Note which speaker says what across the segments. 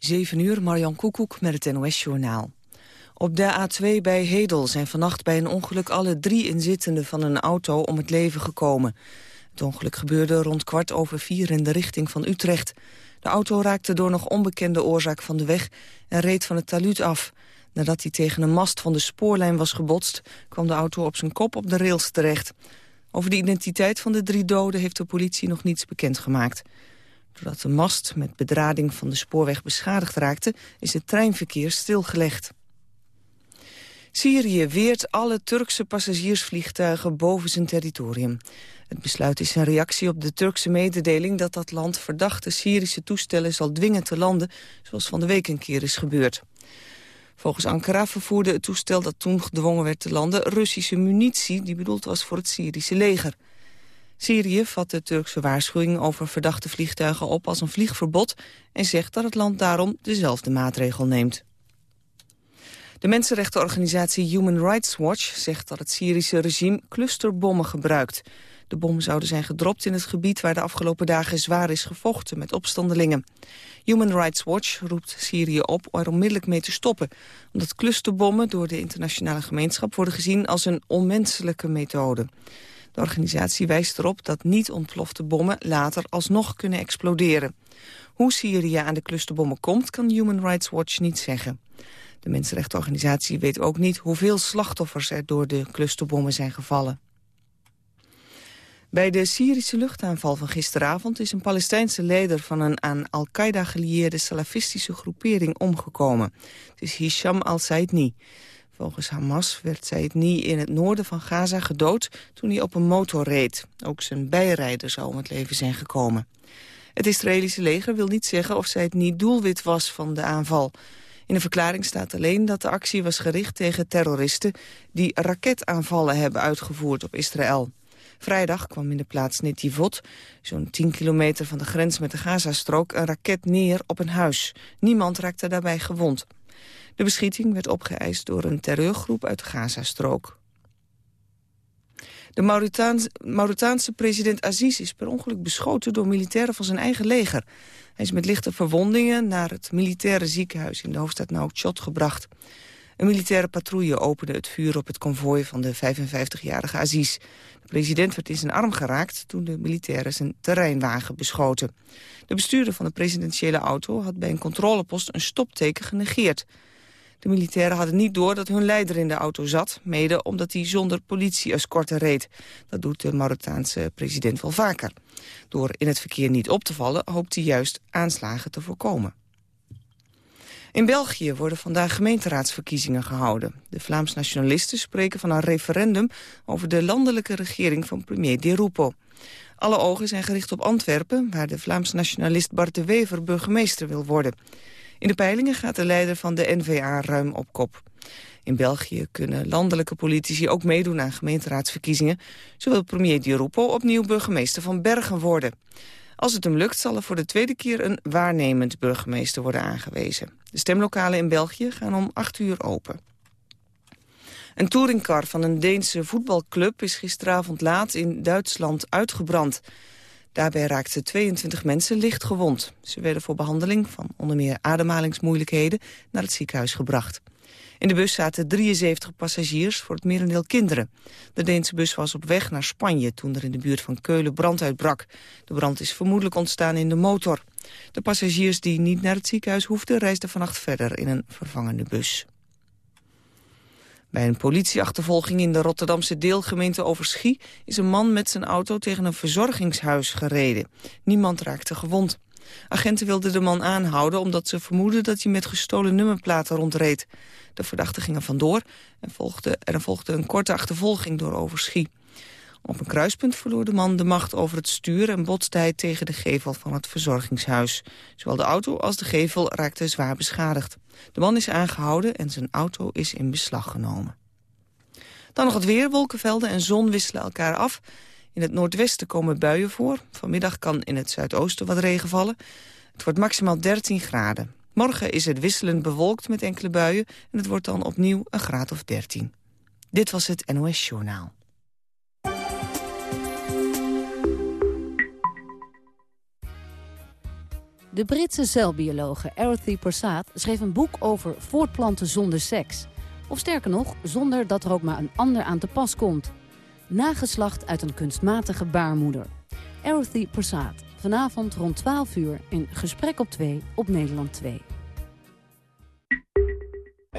Speaker 1: 7 uur, Marjan Koekoek met het NOS-journaal. Op de A2 bij Hedel zijn vannacht bij een ongeluk alle drie inzittenden van een auto om het leven gekomen. Het ongeluk gebeurde rond kwart over vier in de richting van Utrecht. De auto raakte door nog onbekende oorzaak van de weg en reed van het taluut af. Nadat hij tegen een mast van de spoorlijn was gebotst, kwam de auto op zijn kop op de rails terecht. Over de identiteit van de drie doden heeft de politie nog niets bekendgemaakt. Doordat de mast met bedrading van de spoorweg beschadigd raakte... is het treinverkeer stilgelegd. Syrië weert alle Turkse passagiersvliegtuigen boven zijn territorium. Het besluit is een reactie op de Turkse mededeling dat dat land verdachte Syrische toestellen zal dwingen te landen, zoals van de week een keer is gebeurd. Volgens Ankara vervoerde het toestel dat toen gedwongen werd te landen Russische munitie die bedoeld was voor het Syrische leger. Syrië vat de Turkse waarschuwing over verdachte vliegtuigen op als een vliegverbod... en zegt dat het land daarom dezelfde maatregel neemt. De mensenrechtenorganisatie Human Rights Watch zegt dat het Syrische regime clusterbommen gebruikt. De bommen zouden zijn gedropt in het gebied waar de afgelopen dagen zwaar is gevochten met opstandelingen. Human Rights Watch roept Syrië op er onmiddellijk mee te stoppen, omdat clusterbommen door de internationale gemeenschap worden gezien als een onmenselijke methode. De organisatie wijst erop dat niet ontplofte bommen later alsnog kunnen exploderen. Hoe Syrië aan de clusterbommen komt, kan Human Rights Watch niet zeggen. De mensenrechtenorganisatie weet ook niet hoeveel slachtoffers er door de clusterbommen zijn gevallen. Bij de Syrische luchtaanval van gisteravond is een Palestijnse leider van een aan Al-Qaeda gelieerde salafistische groepering omgekomen. Het is Hisham al-Saidni. Volgens Hamas werd Saidni in het noorden van Gaza gedood toen hij op een motor reed. Ook zijn bijrijder zou om het leven zijn gekomen. Het Israëlische leger wil niet zeggen of Saidni doelwit was van de aanval. In de verklaring staat alleen dat de actie was gericht tegen terroristen... die raketaanvallen hebben uitgevoerd op Israël. Vrijdag kwam in de plaats Netivot, zo'n 10 kilometer van de grens met de Gazastrook... een raket neer op een huis. Niemand raakte daarbij gewond. De beschieting werd opgeëist door een terreurgroep uit de Gazastrook. De Mauritaanse president Aziz is per ongeluk beschoten door militairen van zijn eigen leger. Hij is met lichte verwondingen naar het militaire ziekenhuis in de hoofdstad Nouakchott gebracht. Een militaire patrouille opende het vuur op het konvooi van de 55-jarige Aziz. De president werd in zijn arm geraakt toen de militairen zijn terreinwagen beschoten. De bestuurder van de presidentiële auto had bij een controlepost een stopteken genegeerd. De militairen hadden niet door dat hun leider in de auto zat... mede omdat hij zonder politie-escorte reed. Dat doet de Marokkaanse president wel vaker. Door in het verkeer niet op te vallen... hoopt hij juist aanslagen te voorkomen. In België worden vandaag gemeenteraadsverkiezingen gehouden. De Vlaams nationalisten spreken van een referendum... over de landelijke regering van premier Di Rupo. Alle ogen zijn gericht op Antwerpen... waar de Vlaams nationalist Bart de Wever burgemeester wil worden. In de peilingen gaat de leider van de NVA ruim op kop. In België kunnen landelijke politici ook meedoen aan gemeenteraadsverkiezingen. Zo wil premier Di Rupo opnieuw burgemeester van Bergen worden. Als het hem lukt zal er voor de tweede keer een waarnemend burgemeester worden aangewezen. De stemlokalen in België gaan om acht uur open. Een touringcar van een Deense voetbalclub is gisteravond laat in Duitsland uitgebrand. Daarbij raakten 22 mensen licht gewond. Ze werden voor behandeling van onder meer ademhalingsmoeilijkheden naar het ziekenhuis gebracht. In de bus zaten 73 passagiers, voor het merendeel kinderen. De Deense bus was op weg naar Spanje toen er in de buurt van Keulen brand uitbrak. De brand is vermoedelijk ontstaan in de motor. De passagiers die niet naar het ziekenhuis hoefden reisden vannacht verder in een vervangende bus. Bij een politieachtervolging in de Rotterdamse deelgemeente Overschie... is een man met zijn auto tegen een verzorgingshuis gereden. Niemand raakte gewond. Agenten wilden de man aanhouden omdat ze vermoeden dat hij met gestolen nummerplaten rondreed. De verdachte ging er vandoor en volgde, er volgde een korte achtervolging door Overschie. Op een kruispunt verloor de man de macht over het stuur en botste hij tegen de gevel van het verzorgingshuis. Zowel de auto als de gevel raakten zwaar beschadigd. De man is aangehouden en zijn auto is in beslag genomen. Dan nog het weer. Wolkenvelden en zon wisselen elkaar af. In het noordwesten komen buien voor. Vanmiddag kan in het zuidoosten wat regen vallen. Het wordt maximaal 13 graden. Morgen is het wisselend bewolkt met enkele buien... en het wordt dan opnieuw een graad of 13. Dit was het NOS Journaal.
Speaker 2: De Britse celbiologe Arothy Prasad schreef een boek over voortplanten zonder seks. Of sterker nog, zonder dat er ook maar een ander aan te pas komt. Nageslacht uit een kunstmatige baarmoeder. Arothy Prasad, vanavond rond 12 uur in Gesprek op 2 op Nederland 2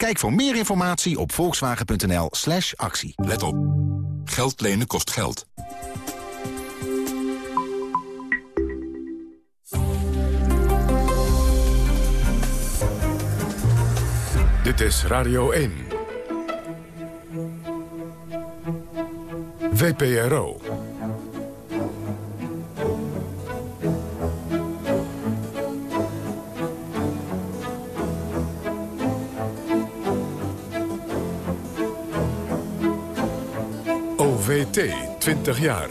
Speaker 3: Kijk voor meer informatie op volkswagen.nl slash actie.
Speaker 4: Let op. Geld lenen kost geld. Dit is Radio 1. VPRO. OVT, 20 jaar.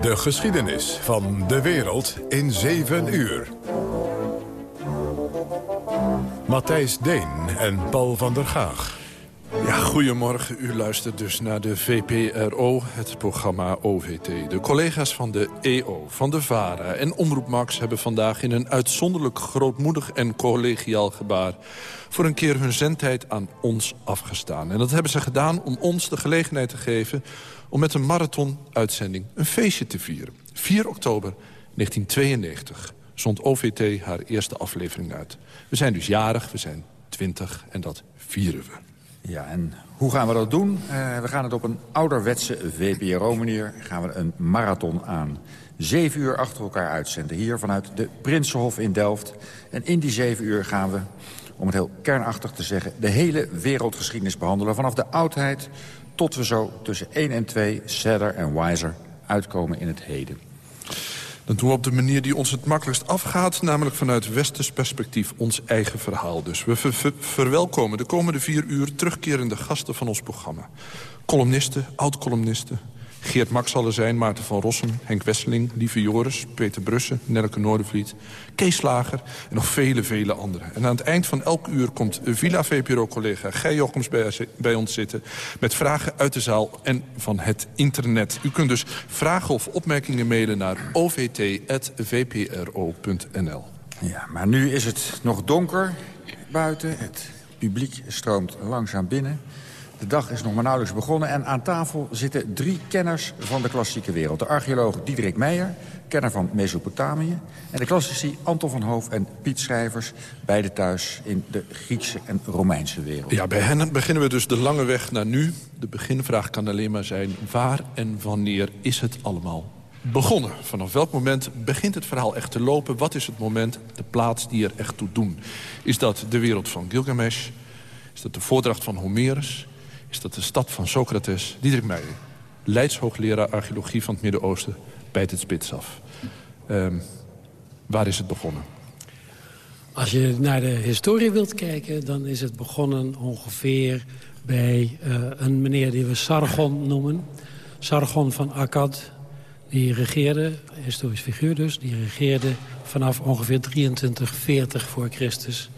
Speaker 4: De geschiedenis van de wereld in 7 uur. Matthijs Deen en Paul van der Gaag.
Speaker 5: Goedemorgen. U luistert dus naar de VPRO, het programma OVT. De collega's van de EO, van de VARA en Omroep Max... hebben vandaag in een uitzonderlijk grootmoedig en collegiaal gebaar... voor een keer hun zendtijd aan ons afgestaan. En dat hebben ze gedaan om ons de gelegenheid te geven... om met een marathon-uitzending een feestje te vieren. 4 oktober 1992 zond OVT haar eerste aflevering uit. We zijn dus jarig, we zijn 20 en dat vieren we.
Speaker 6: Ja, en hoe gaan we dat doen? Uh, we gaan het op een ouderwetse VPRO-manier gaan we een marathon aan. Zeven uur achter elkaar uitzenden hier vanuit de Prinsenhof in Delft. En in die zeven uur gaan we, om het heel kernachtig te zeggen... de hele wereldgeschiedenis behandelen. Vanaf de oudheid tot we zo tussen 1 en 2, sadder en wiser, uitkomen in het heden.
Speaker 5: Dat doen we op de manier die ons het makkelijkst afgaat... namelijk vanuit westers perspectief ons eigen verhaal. Dus we verwelkomen de komende vier uur terugkerende gasten van ons programma. Columnisten, oud-columnisten, Geert Max zal er zijn, Maarten van Rossum, Henk Wesseling, Lieve Joris, Peter Brussen, Nelke Noordervliet, Kees Slager en nog vele, vele anderen. En aan het eind van elk uur komt Villa VPRO-collega Gij Jochems bij, ons zitten... met vragen uit de zaal en van het internet. U kunt dus vragen of opmerkingen mailen naar ovt.vpro.nl.
Speaker 6: Ja, maar nu is het nog donker buiten. Het publiek stroomt langzaam binnen. De dag is nog maar nauwelijks begonnen en aan tafel zitten drie kenners van de klassieke wereld. De archeoloog Diederik Meijer, kenner van Mesopotamië... en de klassici Anton van Hoof en Piet Schrijvers... beide thuis in de Griekse en Romeinse wereld.
Speaker 5: Ja, bij hen beginnen we dus de lange weg naar nu. De beginvraag kan alleen maar zijn... waar en wanneer is het allemaal begonnen? Vanaf welk moment begint het verhaal echt te lopen? Wat is het moment, de plaats die er echt toe doen? Is dat de wereld van Gilgamesh? Is dat de voordracht van Homerus? Is dat de stad van Socrates, Diederik Meijer. Leids hoogleraar archeologie van het Midden-Oosten, bijt het spits af. Um, waar is het begonnen?
Speaker 7: Als je naar de historie wilt kijken, dan is het begonnen ongeveer bij uh, een meneer die we Sargon noemen. Sargon van Akkad, die regeerde, historisch figuur dus, die regeerde vanaf ongeveer 2340 voor Christus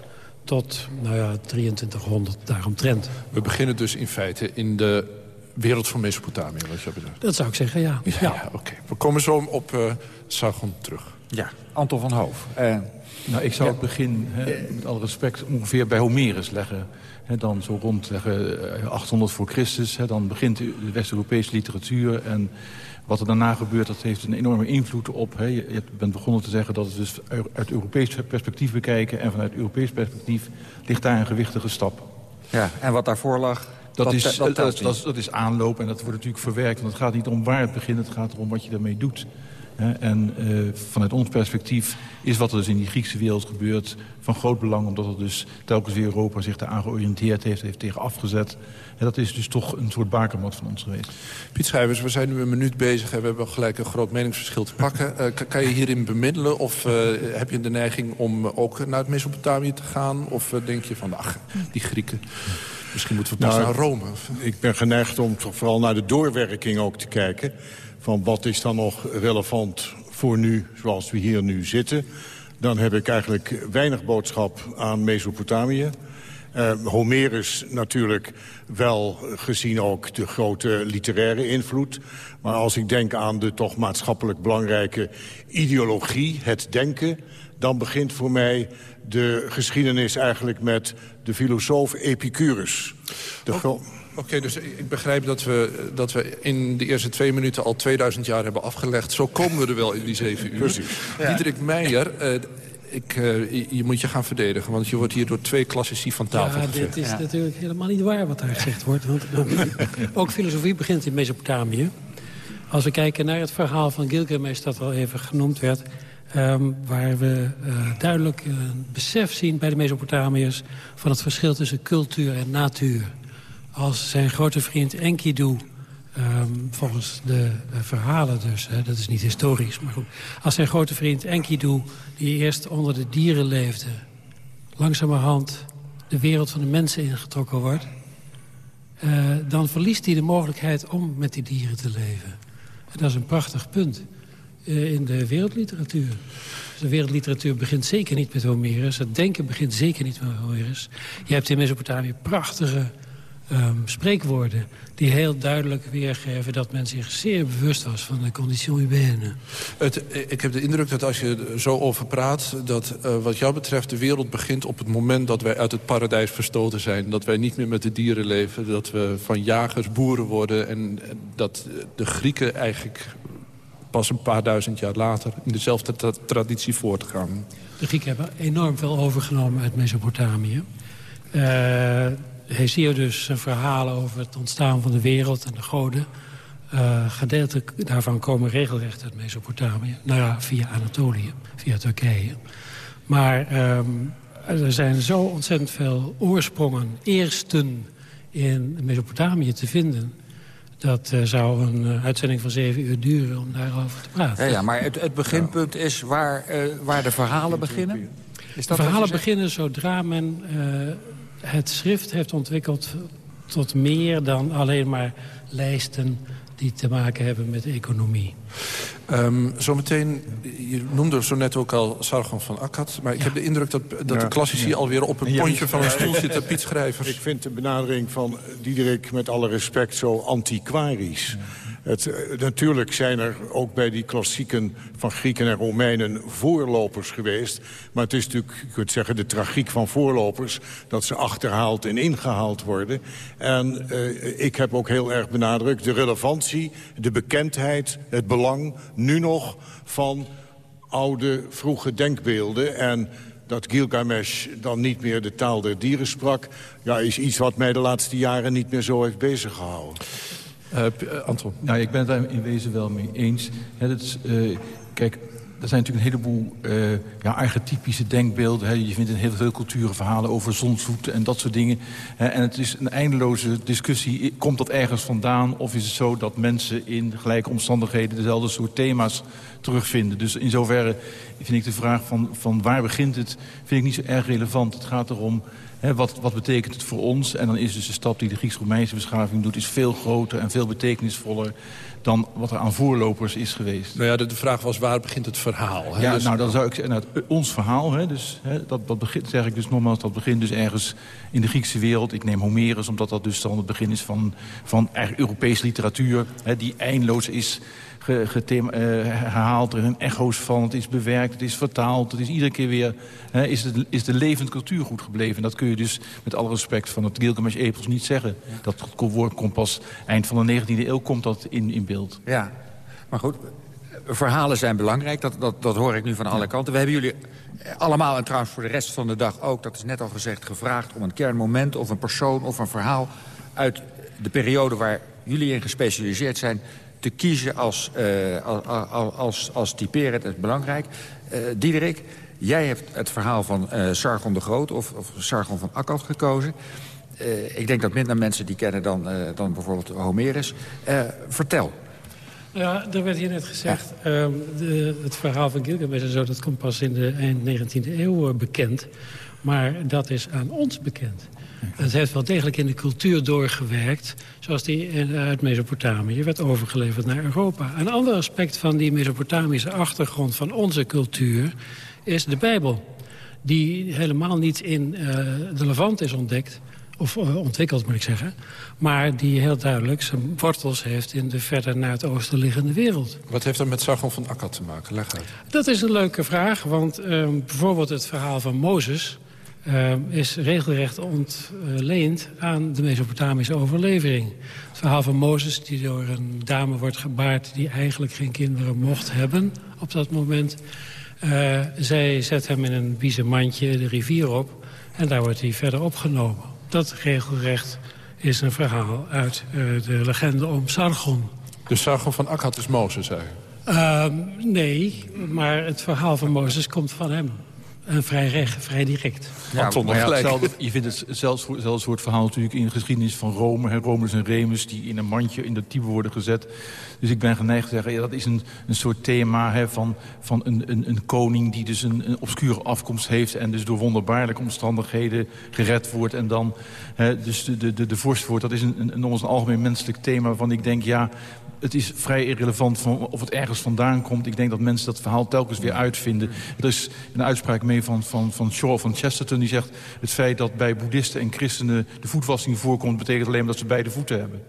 Speaker 7: tot nou ja, 2300 daaromtrent.
Speaker 5: We beginnen dus in feite in de wereld van Mesopotamië, wat je bedoelt.
Speaker 7: Dat zou ik zeggen, ja.
Speaker 5: Ja, oké. We komen zo op uh, Sargon terug.
Speaker 6: Ja, Anton van Hoof. Uh,
Speaker 8: nou, ik zou het begin, hè, met alle respect, ongeveer bij Homerus leggen. He, dan zo rond leggen 800 voor Christus. He, dan begint de West-Europese literatuur. En wat er daarna gebeurt, dat heeft een enorme invloed op... Hè. Je bent begonnen te zeggen dat het dus uit Europees perspectief bekijken... en vanuit Europees perspectief ligt daar een gewichtige stap.
Speaker 6: Ja, en wat daarvoor lag,
Speaker 8: dat, is, dat, dat, dat, is aanloop en dat wordt natuurlijk verwerkt. Want het gaat niet om waar het begint, het gaat erom wat je daarmee doet. En vanuit ons perspectief is wat er dus in die Griekse wereld gebeurt van groot belang... omdat er dus telkens weer Europa zich daar georiënteerd heeft, heeft tegen afgezet. En dat is dus toch een soort bakermat van ons geweest.
Speaker 5: Piet Schrijvers, we zijn nu een minuut bezig en we hebben gelijk een groot meningsverschil te pakken. Uh, kan je hierin bemiddelen of uh, heb je de neiging om ook naar het Mesopotamië te gaan? Of uh, denk je van, ach, die Grieken... Misschien moeten we pas nou, naar Rome.
Speaker 9: Ik ben geneigd om toch vooral naar de doorwerking ook te kijken. Van wat is dan nog relevant voor nu, zoals we hier nu zitten. Dan heb ik eigenlijk weinig boodschap aan Mesopotamië. Uh, Homerus natuurlijk wel gezien ook de grote literaire invloed. Maar als ik denk aan de toch maatschappelijk belangrijke ideologie, het denken... dan begint voor mij de geschiedenis eigenlijk met de filosoof Epicurus.
Speaker 5: Oké, dus ik begrijp dat we, dat we in de eerste twee minuten al 2000 jaar hebben afgelegd. Zo komen we er wel in die zeven uur.
Speaker 9: Precies.
Speaker 5: Ja. Diederik Meijer, uh, ik, uh, je moet je gaan verdedigen, want je wordt hier door twee klassici van tafel
Speaker 7: Ja, dit is natuurlijk helemaal niet waar wat daar gezegd wordt. Want ook filosofie begint in Mesopotamië. Als we kijken naar het verhaal van Gilgamesh, dat al even genoemd werd... Um, waar we uh, duidelijk een besef zien bij de Mesopotamiërs... van het verschil tussen cultuur en natuur. Als zijn grote vriend Enkidu Um, volgens de uh, verhalen dus, hè, dat is niet historisch, maar goed. Als zijn grote vriend Enkidu, die eerst onder de dieren leefde... langzamerhand de wereld van de mensen ingetrokken wordt... Uh, dan verliest hij de mogelijkheid om met die dieren te leven. En dat is een prachtig punt uh, in de wereldliteratuur. De wereldliteratuur begint zeker niet met Homerus. Het denken begint zeker niet met Homerus. Je hebt in Mesopotamië prachtige um, spreekwoorden... die heel duidelijk weergeven dat men zich zeer bewust was van de condition humaine.
Speaker 5: Het, ik heb de indruk dat als je er zo over praat... dat uh, wat jou betreft de wereld begint op het moment dat wij uit het paradijs verstoten zijn. Dat wij niet meer met de dieren leven. Dat we van jagers boeren worden. En dat de Grieken eigenlijk pas een paar duizend jaar later... in dezelfde tra traditie voortgaan.
Speaker 7: De Grieken hebben enorm veel overgenomen uit Mesopotamië. Uh, Hesiodus zijn verhalen over het ontstaan van de wereld en de goden... Uh, gedeelten daarvan komen regelrecht uit Mesopotamië. Nou via Anatolië, via Turkije. Maar um, er zijn zo ontzettend veel oorsprongen, eersten in Mesopotamië te vinden... Dat uh, zou een uh, uitzending van zeven uur duren om daarover te praten.
Speaker 6: Ja, ja maar het, het beginpunt is waar, waar de verhalen beginnen?
Speaker 7: Is dat de verhalen beginnen zodra men het schrift heeft ontwikkeld tot meer dan alleen maar lijsten die te maken hebben met economie.
Speaker 5: Um, zometeen, je noemde zo net ook al Sargon van Akkad... maar ik ja. heb de indruk dat, dat ja. de klassici ja. alweer op een pontje van een stoel zitten, Piet Schrijvers.
Speaker 9: Ik vind de benadering van Diederik met alle respect zo antiquarisch... Het, uh, natuurlijk zijn er ook bij die klassieken van Grieken en Romeinen voorlopers geweest. Maar het is natuurlijk, je kunt zeggen, de tragiek van voorlopers... dat ze achterhaald en ingehaald worden. En uh, ik heb ook heel erg benadrukt de relevantie, de bekendheid, het belang... nu nog van oude, vroege denkbeelden... en dat Gilgamesh dan niet meer de taal der dieren sprak... Ja, is iets wat mij de laatste jaren niet meer zo heeft beziggehouden.
Speaker 5: Uh, Anton?
Speaker 8: Nou, ik ben het daar in wezen wel mee eens. He, dat is, uh, kijk, er zijn natuurlijk een heleboel uh, ja, archetypische denkbeelden. Hè. Je vindt in heel veel culturen verhalen over zonsvoeten en dat soort dingen. Hè. En het is een eindeloze discussie. Komt dat ergens vandaan? Of is het zo dat mensen in gelijke omstandigheden... dezelfde soort thema's terugvinden? Dus in zoverre vind ik de vraag van, van waar begint het... vind ik niet zo erg relevant. Het gaat erom wat, wat betekent het voor ons? En dan is dus de stap die de Grieks-Romeinse beschaving doet... is veel groter en veel betekenisvoller dan wat er aan voorlopers is geweest.
Speaker 5: Nou ja, de, de vraag was waar begint het verhaal?
Speaker 8: Hè? Ja, dus... nou dan zou ik zeggen, nou, het, ons verhaal, hè, dus, hè, dat, dat begint, zeg ik dus nogmaals, dat begint dus ergens in de Griekse wereld. Ik neem Homerus, omdat dat dus dan het begin is van, van Europese literatuur, hè, die eindeloos is uh, herhaald. Er zijn echo's van, het is bewerkt, het is vertaald. Het is iedere keer weer, hè, is, het, is de levend cultuur goed gebleven. Dat kun je dus met alle respect van het Gilgamesh-epos niet zeggen. Dat woord komt pas eind van de 19e eeuw komt dat in, in beeld.
Speaker 6: Ja, maar goed, verhalen zijn belangrijk. Dat, dat, dat hoor ik nu van alle kanten. We hebben jullie allemaal, en trouwens voor de rest van de dag ook... dat is net al gezegd, gevraagd om een kernmoment of een persoon of een verhaal... uit de periode waar jullie in gespecialiseerd zijn te kiezen als, uh, als, als, typerend. Is belangrijk. Uh, Diederik, jij hebt het verhaal van uh, Sargon de Groot... of, of Sargon van Akkad gekozen. ik denk dat minder mensen die kennen dan, dan bijvoorbeeld Homerus. vertel.
Speaker 7: Ja, er werd hier net gezegd, um, de, het verhaal van Gilgamesh en zo... dat komt pas in de eind 19e eeuw bekend. Maar dat is aan ons bekend. Het heeft wel degelijk in de cultuur doorgewerkt... zoals die uit Mesopotamië werd overgeleverd naar Europa. Een ander aspect van die Mesopotamische achtergrond van onze cultuur... is de Bijbel, die helemaal niet in uh, de Levant is ontdekt... of uh, ontwikkeld, moet ik zeggen... maar die heel duidelijk zijn wortels heeft... in de verder naar het oosten liggende wereld.
Speaker 5: Wat heeft dat met Sargon van Akkad te maken? Leg uit.
Speaker 7: Dat is een leuke vraag, want uh, bijvoorbeeld het verhaal van Mozes... Uh, is regelrecht ontleend aan de Mesopotamische overlevering. Het verhaal van Mozes, die door een dame wordt gebaard... die eigenlijk geen kinderen mocht hebben op dat moment. Uh, zij zet hem in een biezen mandje de rivier op... en daar wordt hij verder opgenomen. Dat regelrecht is een verhaal uit uh, de legende om Sargon.
Speaker 5: Dus Sargon van Akkad is Mozes eigenlijk?
Speaker 7: nee, maar het verhaal van Mozes komt van hem. En vrij, recht, vrij direct.
Speaker 8: Ja, maar ja, hetzelfde, je vindt het zelfs, soort verhaal natuurlijk in de geschiedenis van Rome. Hè, Romulus en Remus die in een mandje in de type worden gezet. Dus ik ben geneigd te zeggen, ja, dat is een, een soort thema hè, van, van een, een, een koning... die dus een, een obscure afkomst heeft en dus door wonderbaarlijke omstandigheden gered wordt. En dan hè, dus de, de, de, de vorst wordt. Dat is een, een, een, een algemeen menselijk thema waarvan ik denk... ja, het is vrij irrelevant van of het ergens vandaan komt. Ik denk dat mensen dat verhaal telkens weer uitvinden. Er is een uitspraak mee van, van, van Shaw van Chesterton. Die zegt het feit dat bij boeddhisten en christenen de voetwassing voorkomt... betekent alleen maar dat ze beide voeten hebben.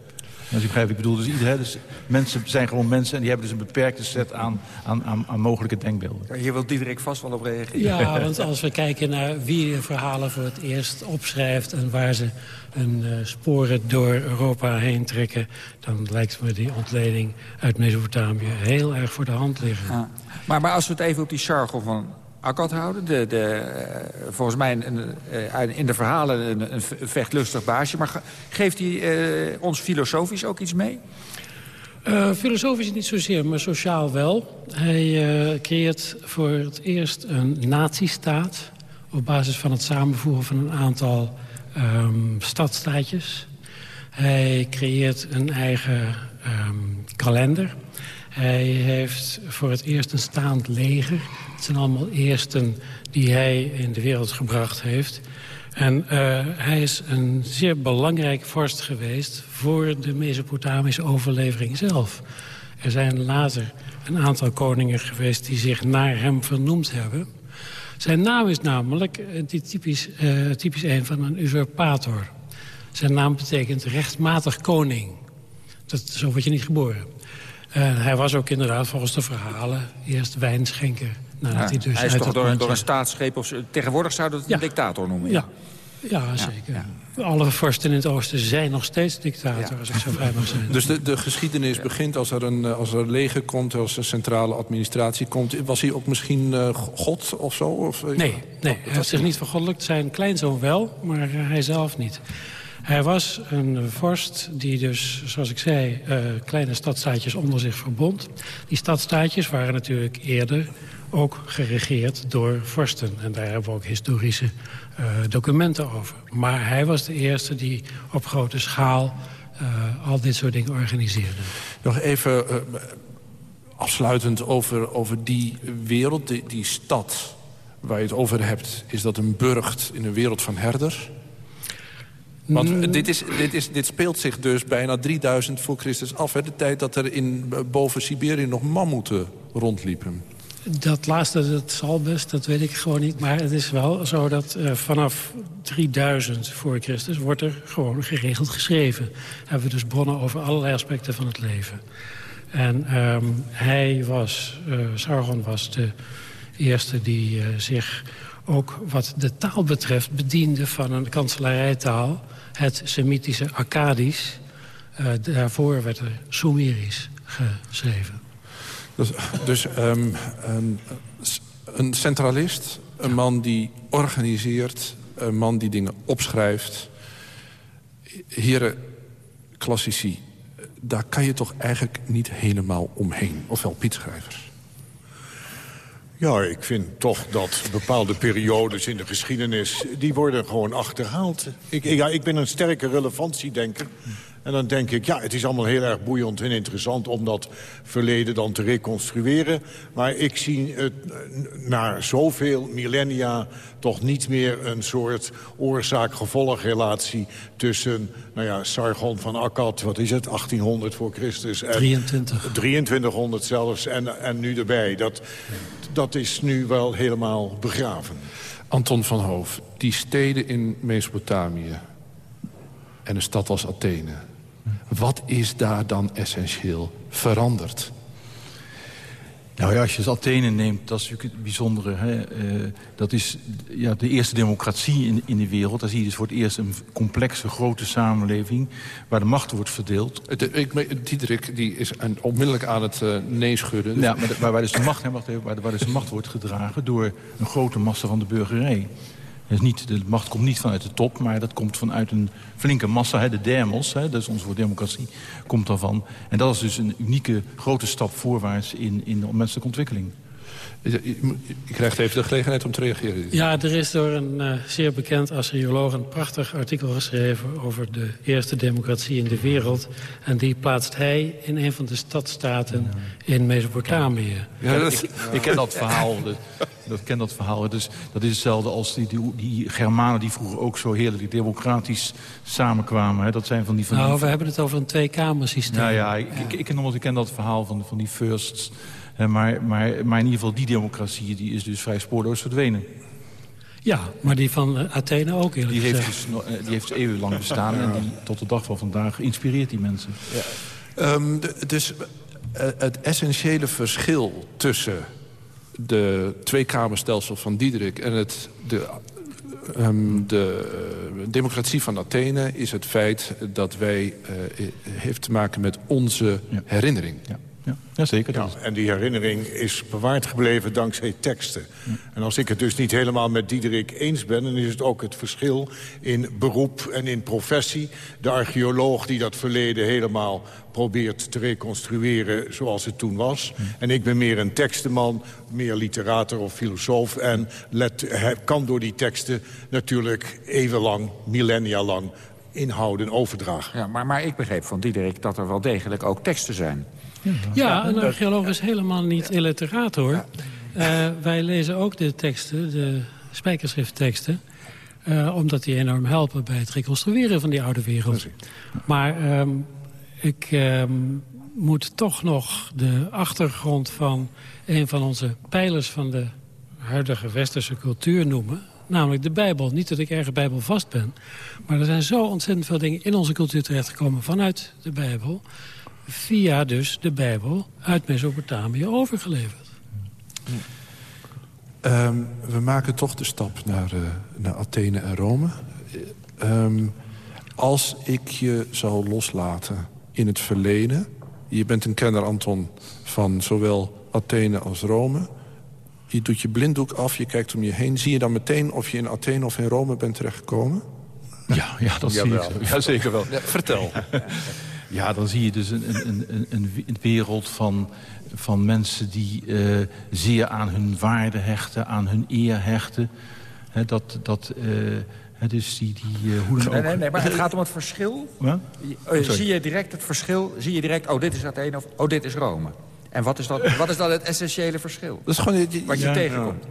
Speaker 8: Als je begrijpt, ik bedoel, dus, iedereen, dus mensen zijn gewoon mensen... en die hebben dus een beperkte set aan, aan, aan, aan mogelijke denkbeelden.
Speaker 6: Ja, hier wil Diederik vast wel op reageren.
Speaker 7: Ja, want als we kijken naar wie de verhalen voor het eerst opschrijft... en waar ze hun uh, sporen door Europa heen trekken... dan lijkt me die ontleding uit Mesopotamië heel erg voor de hand liggen. Ja.
Speaker 6: Maar, maar als we het even op die jargon van Akkad houden. De, de, uh, volgens mij een, uh, in de verhalen een, een, vechtlustig baasje. Maar geeft hij uh, ons filosofisch ook iets mee?
Speaker 7: filosofisch niet zozeer, maar sociaal wel. Hij creëert voor het eerst een nazistaat... op basis van het samenvoegen van een aantal um, stadstaatjes. Hij creëert een eigen um, kalender... Hij heeft voor het eerst een staand leger. Het zijn allemaal eersten die hij in de wereld gebracht heeft. En uh, hij is een zeer belangrijk vorst geweest... voor de Mesopotamische overlevering zelf. Er zijn later een aantal koningen geweest... die zich naar hem vernoemd hebben. Zijn naam is namelijk uh, typisch, uh, typisch een van een usurpator. Zijn naam betekent rechtmatig koning. Dat, zo word je niet geboren. En hij was ook inderdaad volgens de verhalen eerst wijnschenker.
Speaker 6: Nadat ja, hij, dus hij is toch door, door, een staatsgreep... Of, tegenwoordig zouden we het een dictator noemen.
Speaker 7: Ja, ja, zeker. Alle vorsten in het oosten zijn nog steeds dictator, als ik zo vrij mag zijn.
Speaker 5: Dus de, de geschiedenis begint als er, een, als er een leger komt, als er centrale administratie komt. Was hij ook misschien uh, god of zo? Of,
Speaker 7: nee, nee hij heeft zich niet vergoddelijkt. Zijn kleinzoon wel, maar hij zelf niet. Hij was een vorst die dus, zoals ik zei, uh, kleine stadstaatjes onder zich verbond. Die stadstaatjes waren natuurlijk eerder ook geregeerd door vorsten. En daar hebben we ook historische uh, documenten over. Maar hij was de eerste die op grote schaal uh, al dit soort dingen organiseerde.
Speaker 5: Nog even afsluitend over, over die wereld, die, die stad waar je het over hebt. Is dat een burcht in een wereld van herders? Want mm. dit, is, dit, is, dit speelt zich dus bijna 3000 voor Christus af. Hè? De tijd dat er in, boven Siberië nog mammoeten rondliepen.
Speaker 7: Dat laatste, dat zal best, dat weet ik gewoon niet. Maar het is wel zo dat uh, vanaf 3000 voor Christus wordt er gewoon geregeld geschreven. Hebben we dus bronnen over allerlei aspecten van het leven. En um, hij was, uh, Sargon was de eerste die uh, zich ook wat de taal betreft bediende van een kanselarijtaal het Semitische Akkadisch. Uh, daarvoor werd er Sumerisch geschreven.
Speaker 5: Dus, dus um, een, centralist, een man die organiseert... een man die dingen opschrijft. Heren klassici, daar kan je toch eigenlijk niet helemaal omheen. Ofwel Piet Schrijvers.
Speaker 9: Ja, ik vind toch dat bepaalde periodes in de geschiedenis... die worden gewoon achterhaald. Ik, ja, ik ben een sterke relevantiedenker. En dan denk ik, ja, het is allemaal heel erg boeiend en interessant... om dat verleden dan te reconstrueren. Maar ik zie het na zoveel millennia toch niet meer een soort oorzaak-gevolgrelatie... tussen, nou ja, Sargon van Akkad, wat is het, 1800 voor Christus... En
Speaker 7: 23.
Speaker 9: 2300 zelfs, en, en nu erbij. Dat, dat is nu wel helemaal begraven.
Speaker 5: Anton van Hoof, die steden in Mesopotamië en een stad als Athene... wat is daar dan essentieel veranderd?
Speaker 8: Nou ja, als je Athene neemt, dat is natuurlijk het bijzondere. Hè? Uh, dat is ja, de eerste democratie in, in de wereld. Daar zie je dus voor het eerst een complexe, grote samenleving... waar de macht wordt verdeeld.
Speaker 5: De, ik, Diederik die is onmiddellijk aan het uh, nee schudden.
Speaker 8: Ja, maar waar, waar, dus de macht, hè, waar, waar dus de macht wordt gedragen... door een grote massa van de burgerij. Dus niet, de macht komt niet vanuit de top, maar dat komt vanuit een flinke massa. Hè, de demos, hè, dat is ons woord democratie, komt daarvan. En dat is dus een unieke grote stap voorwaarts in, in de menselijke ontwikkeling.
Speaker 5: Je krijgt even de gelegenheid om te reageren.
Speaker 7: Ja, er is door een uh, zeer bekend assyrioloog een prachtig artikel geschreven... over de eerste democratie in de wereld. En die plaatst hij in een van de stadstaten in Mesopotamië.
Speaker 8: Ja, dat... ik, ik, ken dat verhaal. Dat, ken dat verhaal. Dus dat is hetzelfde als die, die, die, Germanen die vroeger ook zo heerlijk democratisch samenkwamen. Hè. Dat zijn van die... Van
Speaker 7: nou,
Speaker 8: die...
Speaker 7: we hebben het over een tweekamersysteem.
Speaker 8: Nou ja, ik, ik, ik, ik, ken dat verhaal van, van die firsts... Maar, maar, maar in ieder geval die democratie die is dus vrij spoorloos verdwenen.
Speaker 7: Ja, maar die van Athene ook eerlijk
Speaker 8: die heeft dus, die heeft eeuwenlang bestaan en die tot de dag van vandaag inspireert die mensen.
Speaker 5: Ja. Um, dus het essentiële verschil tussen de tweekamerstelsel van Diederik en het, de, um, de democratie van Athene is het feit dat wij uh, heeft te maken met onze ja. herinnering.
Speaker 8: Ja. Ja, ja zeker.
Speaker 9: Ja, en die herinnering is bewaard gebleven dankzij teksten. Ja. En als ik het dus niet helemaal met Diederik eens ben... dan is het ook het verschil in beroep en in professie. De archeoloog die dat verleden helemaal probeert te reconstrueren zoals het toen was. Ja. En ik ben meer een tekstenman, meer literator of filosoof... en let, kan door die teksten natuurlijk even lang, millennia lang inhouden overdragen.
Speaker 6: Ja, maar, maar ik begreep van Diederik dat er wel degelijk ook teksten zijn.
Speaker 7: Ja, een archeoloog is helemaal niet illiteraat, hoor. Uh, wij lezen ook de teksten, de spijkerschriftteksten... Uh, omdat die enorm helpen bij het reconstrueren van die oude wereld. Maar um, ik um, moet toch nog de achtergrond van een van onze pijlers... van de huidige westerse cultuur noemen namelijk de Bijbel. Niet dat ik erg bijbelvast ben, maar er zijn zo ontzettend veel dingen in onze cultuur terechtgekomen vanuit de Bijbel via dus de Bijbel uit Mesopotamië overgeleverd.
Speaker 5: Um, we maken toch de stap naar, uh, naar Athene en Rome. Um, als ik je zou loslaten in het verleden... je bent een kenner, Anton, van zowel Athene als Rome... je doet je blinddoek af, je kijkt om je heen... zie je dan meteen of je in Athene of in Rome bent terechtgekomen?
Speaker 8: Ja, ja dat zie ik
Speaker 5: Ja, zeker wel. Ja, vertel.
Speaker 8: Ja, dan zie je dus een, een, een, een wereld van, van mensen die uh, zeer aan hun waarde hechten, aan hun eer hechten. He, dat, dat, uh, dus die, die, uh, hoe
Speaker 6: nee, ook... nee, nee, maar het gaat om het verschil. Zie je direct het verschil? Zie je direct, oh, dit is Athene of oh, dit is Rome? En wat is, dat, wat is dan het essentiële verschil?
Speaker 5: Dat is gewoon,
Speaker 6: je, wat je ja, tegenkomt.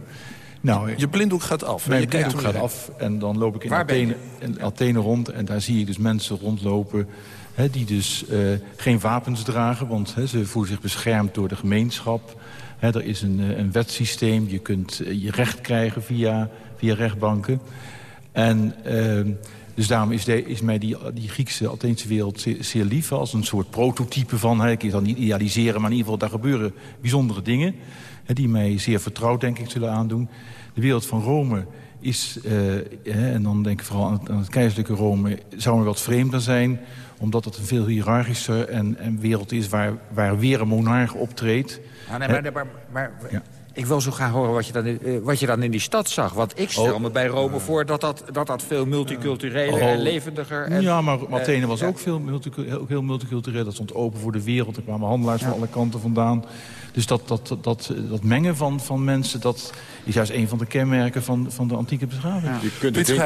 Speaker 5: Nou, je blinddoek gaat af.
Speaker 8: Mijn blinddoek gaat af en dan loop ik in Athene, in Athene rond... en daar zie ik dus mensen rondlopen He, die dus uh, geen wapens dragen, want he, ze voelen zich beschermd door de gemeenschap. He, er is een, een wetsysteem, je kunt uh, je recht krijgen via, via rechtbanken. En uh, dus daarom is, de, is mij die, die Griekse Atheense wereld zeer, zeer lief... als een soort prototype van, ik kan niet idealiseren... maar in ieder geval daar gebeuren bijzondere dingen... die mij zeer vertrouwd, denk ik, zullen aandoen. De wereld van Rome is, en dan denk ik vooral aan het, aan het keizerlijke Rome... zou me wat vreemder zijn omdat het een veel hiërarchischer en, en wereld is waar, waar weer een monarch optreedt.
Speaker 6: Ah, nee, maar, maar, maar,
Speaker 8: ja.
Speaker 6: Ik wil zo graag horen wat je dan in, eh, wat je dan in die stad zag. Want ik stel
Speaker 8: Oh.
Speaker 6: me bij Rome voor dat dat, dat, dat veel multicultureler
Speaker 8: Oh.
Speaker 6: en levendiger... En,
Speaker 8: ja, maar Athene was
Speaker 6: eh,
Speaker 8: ook veel multicu- heel, heel multicultureel. Dat stond open voor de wereld. Er kwamen handelaars van alle kanten vandaan. Dus dat, dat, dat, dat mengen van, van mensen, dat is juist een van de kenmerken van, van de antieke beschaving.
Speaker 9: Je kunt het in,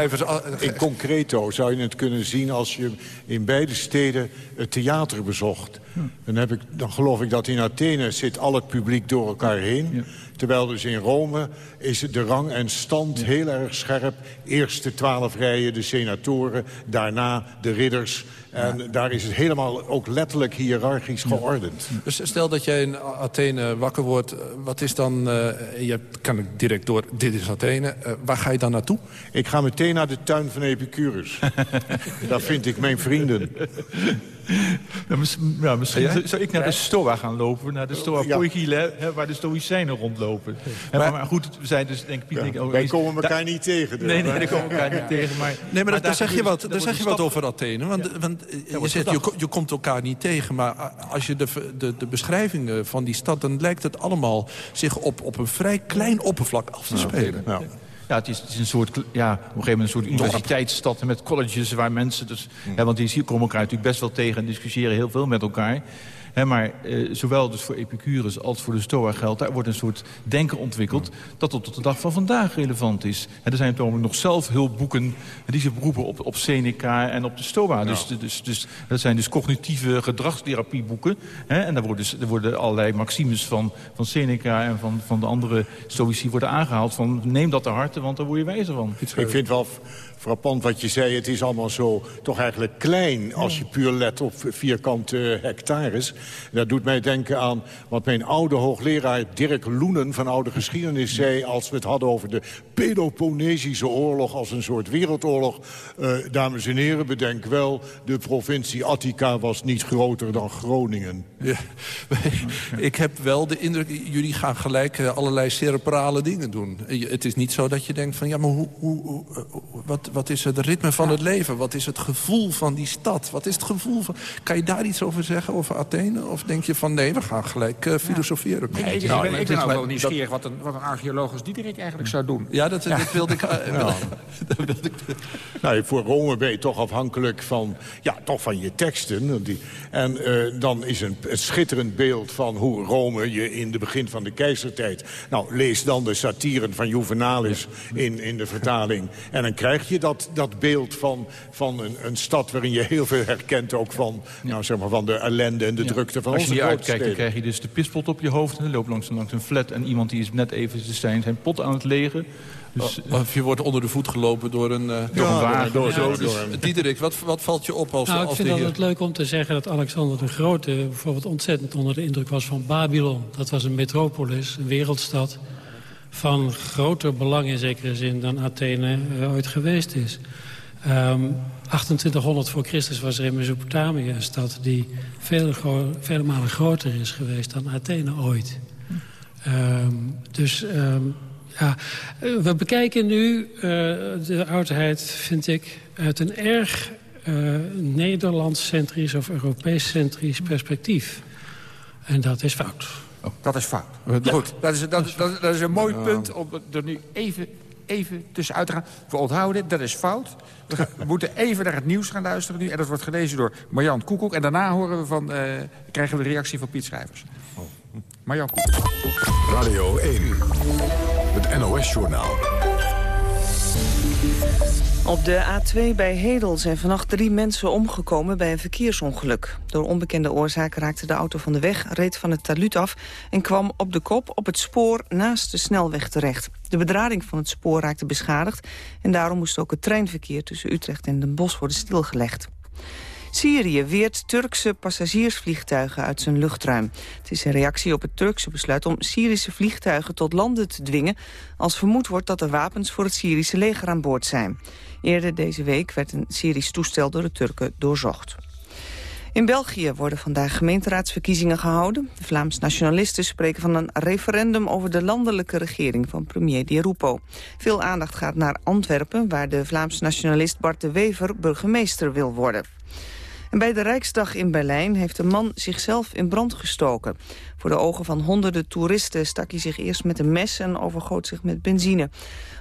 Speaker 9: in concreto zou je het kunnen zien als je in beide steden het theater bezocht. Dan, heb ik, dan geloof ik dat in Athene zit al het publiek door elkaar heen. Terwijl dus in Rome is de rang en stand heel erg scherp. Eerst de twaalf rijen, de senatoren, daarna de ridders. En daar is het helemaal ook letterlijk hiërarchisch geordend.
Speaker 5: Dus stel dat jij in Athene wakker wordt. eh, Wat is dan... eh, je kan ik direct door, dit is Athene. Eh, waar ga je dan naartoe?
Speaker 9: Ik ga meteen naar de tuin van Epicurus. Daar vind ik mijn vrienden.
Speaker 8: Ja, mis- ja, misschien zou- zou ik naar de Stoa gaan lopen. Naar de Stoa
Speaker 9: Ja.
Speaker 8: Poikile, hè, waar de Stoïcijnen rondlopen. Maar, maar goed, we zijn dus denk ik... Piet en ik, ook
Speaker 9: wij
Speaker 8: eens-
Speaker 9: komen elkaar niet tegen, dus.
Speaker 8: Nee, nee, daar komen we elkaar niet tegen. Maar,
Speaker 5: Nee, maar, daar, daar zeg je wat,
Speaker 8: daar
Speaker 5: zeg je wat over Athene. Want, want eh, je zegt, je, je komt elkaar niet tegen. Maar als je de, de, de beschrijvingen van die stad... dan lijkt het allemaal zich op, op een vrij klein oppervlak af te spelen.
Speaker 8: Ja, het is, het is een soort, ja, op een gegeven moment een soort universiteitsstad met colleges waar mensen dus, hè, want hier komen elkaar natuurlijk best wel tegen en discussiëren heel veel met elkaar. Maar eh, zowel dus voor Epicurus als voor de Stoa geldt, daar wordt een soort denken ontwikkeld dat tot op de dag van vandaag relevant is. En er zijn natuurlijk nog zelfhulpboeken die zich beroepen op, op Seneca en op de Stoa. Dus, dus, dus, dat zijn dus cognitieve gedragstherapieboeken. En daar worden, dus- er worden allerlei maximes van, van Seneca en van, van de andere stoïci worden aangehaald van neem dat te harte, want daar word je wijzer van.
Speaker 9: Ik vind wel frappant wat je zei. Het is allemaal zo toch eigenlijk klein als je puur let op vierkante hectares. Dat doet mij denken aan wat mijn oude hoogleraar Dirk Loenen van Oude Geschiedenis zei... als we het hadden over de Peloponnesische oorlog als een soort wereldoorlog. Eh, dames en heren, bedenk wel, de provincie Attica was niet groter dan Groningen.
Speaker 5: Ja. Ik heb wel de indruk, jullie gaan gelijk eh, allerlei cerebrale dingen doen. Het is niet zo dat je denkt van, ja, maar hoe, hoe, hoe, eh, wat, wat is het ritme van het leven? Wat is het gevoel van die stad? Wat is het gevoel van... Kan je daar iets over zeggen, over Athene? Of denk je van, nee, we gaan gelijk eh, filosoferen?
Speaker 6: Ik, ik, ik ben, ik ben ook wel nieuwsgierig wat een, wat een archeoloog als Diederik eigenlijk zou doen.
Speaker 5: Ja, dat, dat wilde ik...
Speaker 9: Ja. Nou, voor Rome ben je toch afhankelijk van, ja, toch van je teksten. Die, en eh, dan is een, een schitterend beeld van hoe Rome je in de begin van de keizertijd... Nou, lees dan de satiren van Juvenalis in, in de vertaling. En dan krijg je dat, dat beeld van, van een, een stad waarin je heel veel herkent... ook van, nou, zeg maar, van de ellende en de
Speaker 8: Ja.
Speaker 9: drukte van
Speaker 8: Als je
Speaker 9: onze
Speaker 8: uitkijkt, dan krijg je dus de pispot op je hoofd. En dan loopt langs, langs een flat en iemand die is net even zijn, zijn pot aan het legen. Dus,
Speaker 5: Of je wordt onder de voet gelopen door een... eh,
Speaker 8: Door een wagen.
Speaker 5: Door,
Speaker 8: Ja,
Speaker 5: door,
Speaker 8: dus-
Speaker 5: Diederik, wat, wat valt je op als,
Speaker 7: Nou, ik
Speaker 5: als
Speaker 7: vind het leuk om te zeggen dat Alexander de Grote... bijvoorbeeld ontzettend onder de indruk was van Babylon. Dat was een metropolis, een wereldstad... van groter belang in zekere zin dan Athene ooit geweest is. Ehm 2800 voor Christus was er in Mesopotamië een stad... die vele, vele malen groter is geweest dan Athene ooit. Ehm, dus ehm, ja, we bekijken nu eh, de oudheid, vind ik, uit een erg eh Nederlands-centrisch of Europees-centrisch perspectief. En dat is fout.
Speaker 6: Dat is fout. Goed, dat is, dat, is- dat, is- dat is een mooi punt om er nu even, even tussenuit te gaan. We onthouden, dat is fout. We, gaan- we moeten even naar het nieuws gaan luisteren nu. En dat wordt gelezen door Marjan Koekoek. En daarna horen we van, eh, krijgen we de reactie van Piet Schrijvers. Marjan Koekoek.
Speaker 4: Radio 1, het NOS-journaal.
Speaker 1: Op de A2 bij Hedel zijn vannacht drie mensen omgekomen bij een verkeersongeluk. Door onbekende oorzaak raakte de auto van de weg, reed van het talud af... en kwam op de kop op het spoor naast de snelweg terecht. De bedrading van het spoor raakte beschadigd... en daarom moest ook het treinverkeer tussen Utrecht en Den Bosch worden stilgelegd. Syrië weert Turkse passagiersvliegtuigen uit zijn luchtruim. Het is een reactie op het Turkse besluit om Syrische vliegtuigen tot landen te dwingen... als vermoed wordt dat er wapens voor het Syrische leger aan boord zijn. Eerder deze week werd een Syrisch toestel door de Turken doorzocht. In België worden vandaag gemeenteraadsverkiezingen gehouden. De Vlaams nationalisten spreken van een referendum over de landelijke regering van premier Di Rupo. Veel aandacht gaat naar Antwerpen, waar de Vlaams nationalist Bart de Wever burgemeester wil worden. En bij de Rijksdag in Berlijn heeft een man zichzelf in brand gestoken. Voor de ogen van honderden toeristen stak hij zich eerst met een mes en overgoot zich met benzine.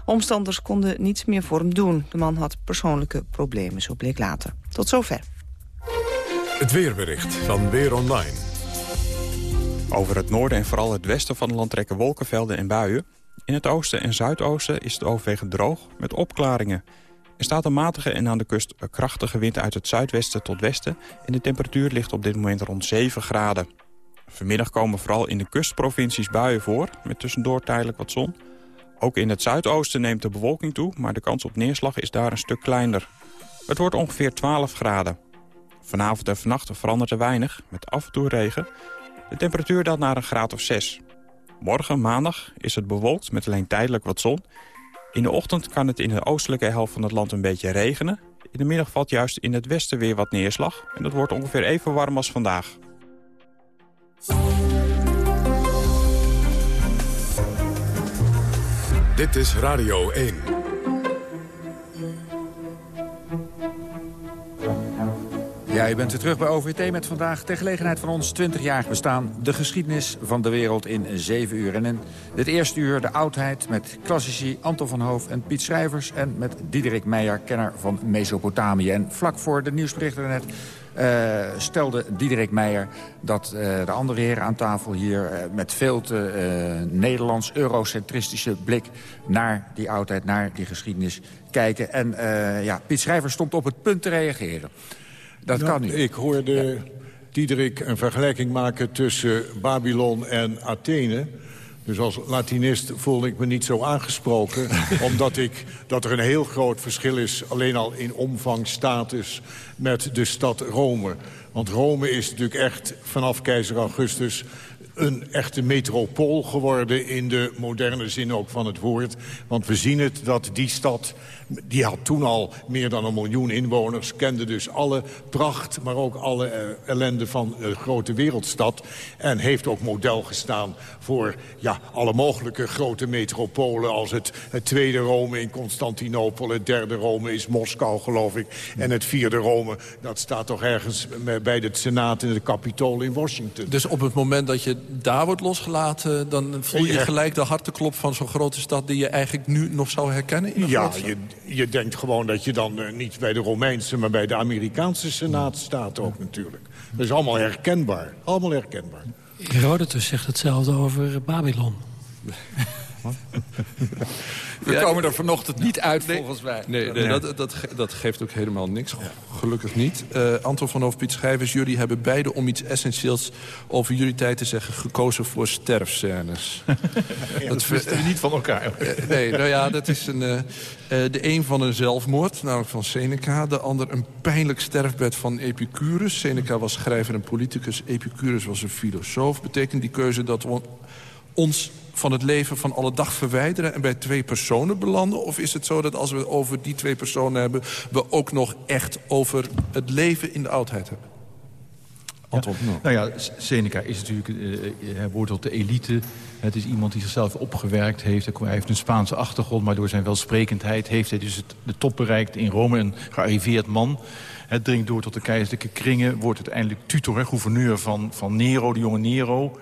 Speaker 1: Omstanders konden niets meer voor hem doen. De man had persoonlijke problemen, zo bleek later. Tot zover.
Speaker 4: Het weerbericht van Weer Online.
Speaker 10: Over het noorden en vooral het westen van het land trekken wolkenvelden en buien. In het oosten en zuidoosten is het overwegend droog met opklaringen. Er staat een matige en aan de kust krachtige wind uit het zuidwesten tot westen... en de temperatuur ligt op dit moment rond 7 graden. Vanmiddag komen vooral in de kustprovincies buien voor... met tussendoor tijdelijk wat zon. Ook in het zuidoosten neemt de bewolking toe... maar de kans op neerslag is daar een stuk kleiner. Het wordt ongeveer 12 graden. Vanavond en vannacht verandert er weinig, met af en toe regen. De temperatuur daalt naar een graad of 6. Morgen, maandag, is het bewolkt met alleen tijdelijk wat zon. In de ochtend kan het in de oostelijke helft van het land een beetje regenen. In de middag valt juist in het westen weer wat neerslag. En dat wordt ongeveer even warm als vandaag.
Speaker 4: Dit is Radio 1.
Speaker 6: Ja, je bent weer terug bij OVT met vandaag ter gelegenheid van ons 20-jarig bestaan... de geschiedenis van de wereld in 7 uur. En in dit eerste uur de oudheid met klassici Anton van Hoof en Piet Schrijvers... en met Diederik Meijer, kenner van Mesopotamië. En vlak voor de nieuwsberichten net uh, stelde Diederik Meijer dat uh, de andere heren aan tafel hier... Uh, met veel te Nederlands-eurocentristische blik naar die oudheid, naar die geschiedenis kijken. En ja, Piet Schrijver stond op het punt te reageren. Dat
Speaker 9: Nou,
Speaker 6: kan niet.
Speaker 9: Ik hoorde Diederik een vergelijking maken tussen Babylon en Athene. Dus als Latinist voelde ik me niet zo aangesproken. omdat ik, dat er een heel groot verschil is, alleen al in omvang, status... met de stad Rome. Want Rome is natuurlijk echt vanaf keizer Augustus een echte metropool geworden in de moderne zin ook van het woord. Want we zien het dat die stad, die had toen al meer dan een miljoen inwoners... kende dus alle pracht, maar ook alle eh, ellende van de grote wereldstad. En heeft ook model gestaan voor ja, alle mogelijke grote metropolen... als het, het tweede Rome in Constantinopel, het derde Rome is Moskou, geloof ik. En het vierde Rome, dat staat toch ergens bij de Senaat in de Capitool in Washington.
Speaker 5: Dus op het moment dat je daar wordt losgelaten... dan voel je gelijk de harteklop van zo'n grote stad... die je eigenlijk nu nog zou herkennen in een
Speaker 9: Ja, je, je denkt gewoon dat je dan eh, niet bij de Romeinse... maar bij de Amerikaanse Senaat staat ook natuurlijk. Dat is allemaal herkenbaar. Allemaal herkenbaar.
Speaker 7: Herodotus zegt hetzelfde over Babylon.
Speaker 6: We
Speaker 5: Ja,
Speaker 6: komen er vanochtend niet uit,
Speaker 5: Nee.
Speaker 6: volgens mij.
Speaker 5: Nee, nee dat, dat, ge- dat geeft ook helemaal niks. Gelukkig niet. Eh, Anton van Hoof, Piet Schrijvers, jullie hebben beide om iets essentieels over jullie tijd te zeggen gekozen voor sterfscènes.
Speaker 8: Dat wisten we niet van elkaar.
Speaker 5: Eh, nee, nou ja, dat is een, eh, de een van een zelfmoord, namelijk van Seneca. De ander een pijnlijk sterfbed van Epicurus. Seneca was schrijver en politicus. Epicurus was een filosoof. Betekent die keuze dat we ons van het leven van alle dag verwijderen... en bij twee personen belanden? Of is het zo dat als we over die twee personen hebben... we ook nog echt over het leven in de oudheid hebben? Anton, nou.
Speaker 8: Nou ja, Seneca is natuurlijk, eh, hij behoort tot de elite. Het is iemand die zichzelf opgewerkt heeft. Hij heeft een Spaanse achtergrond, maar door zijn welsprekendheid... heeft hij dus het, de top bereikt in Rome, een gearriveerd man. Het dringt door tot de keizerlijke kringen, wordt uiteindelijk tutor, hè, gouverneur van, van Nero, de jonge Nero...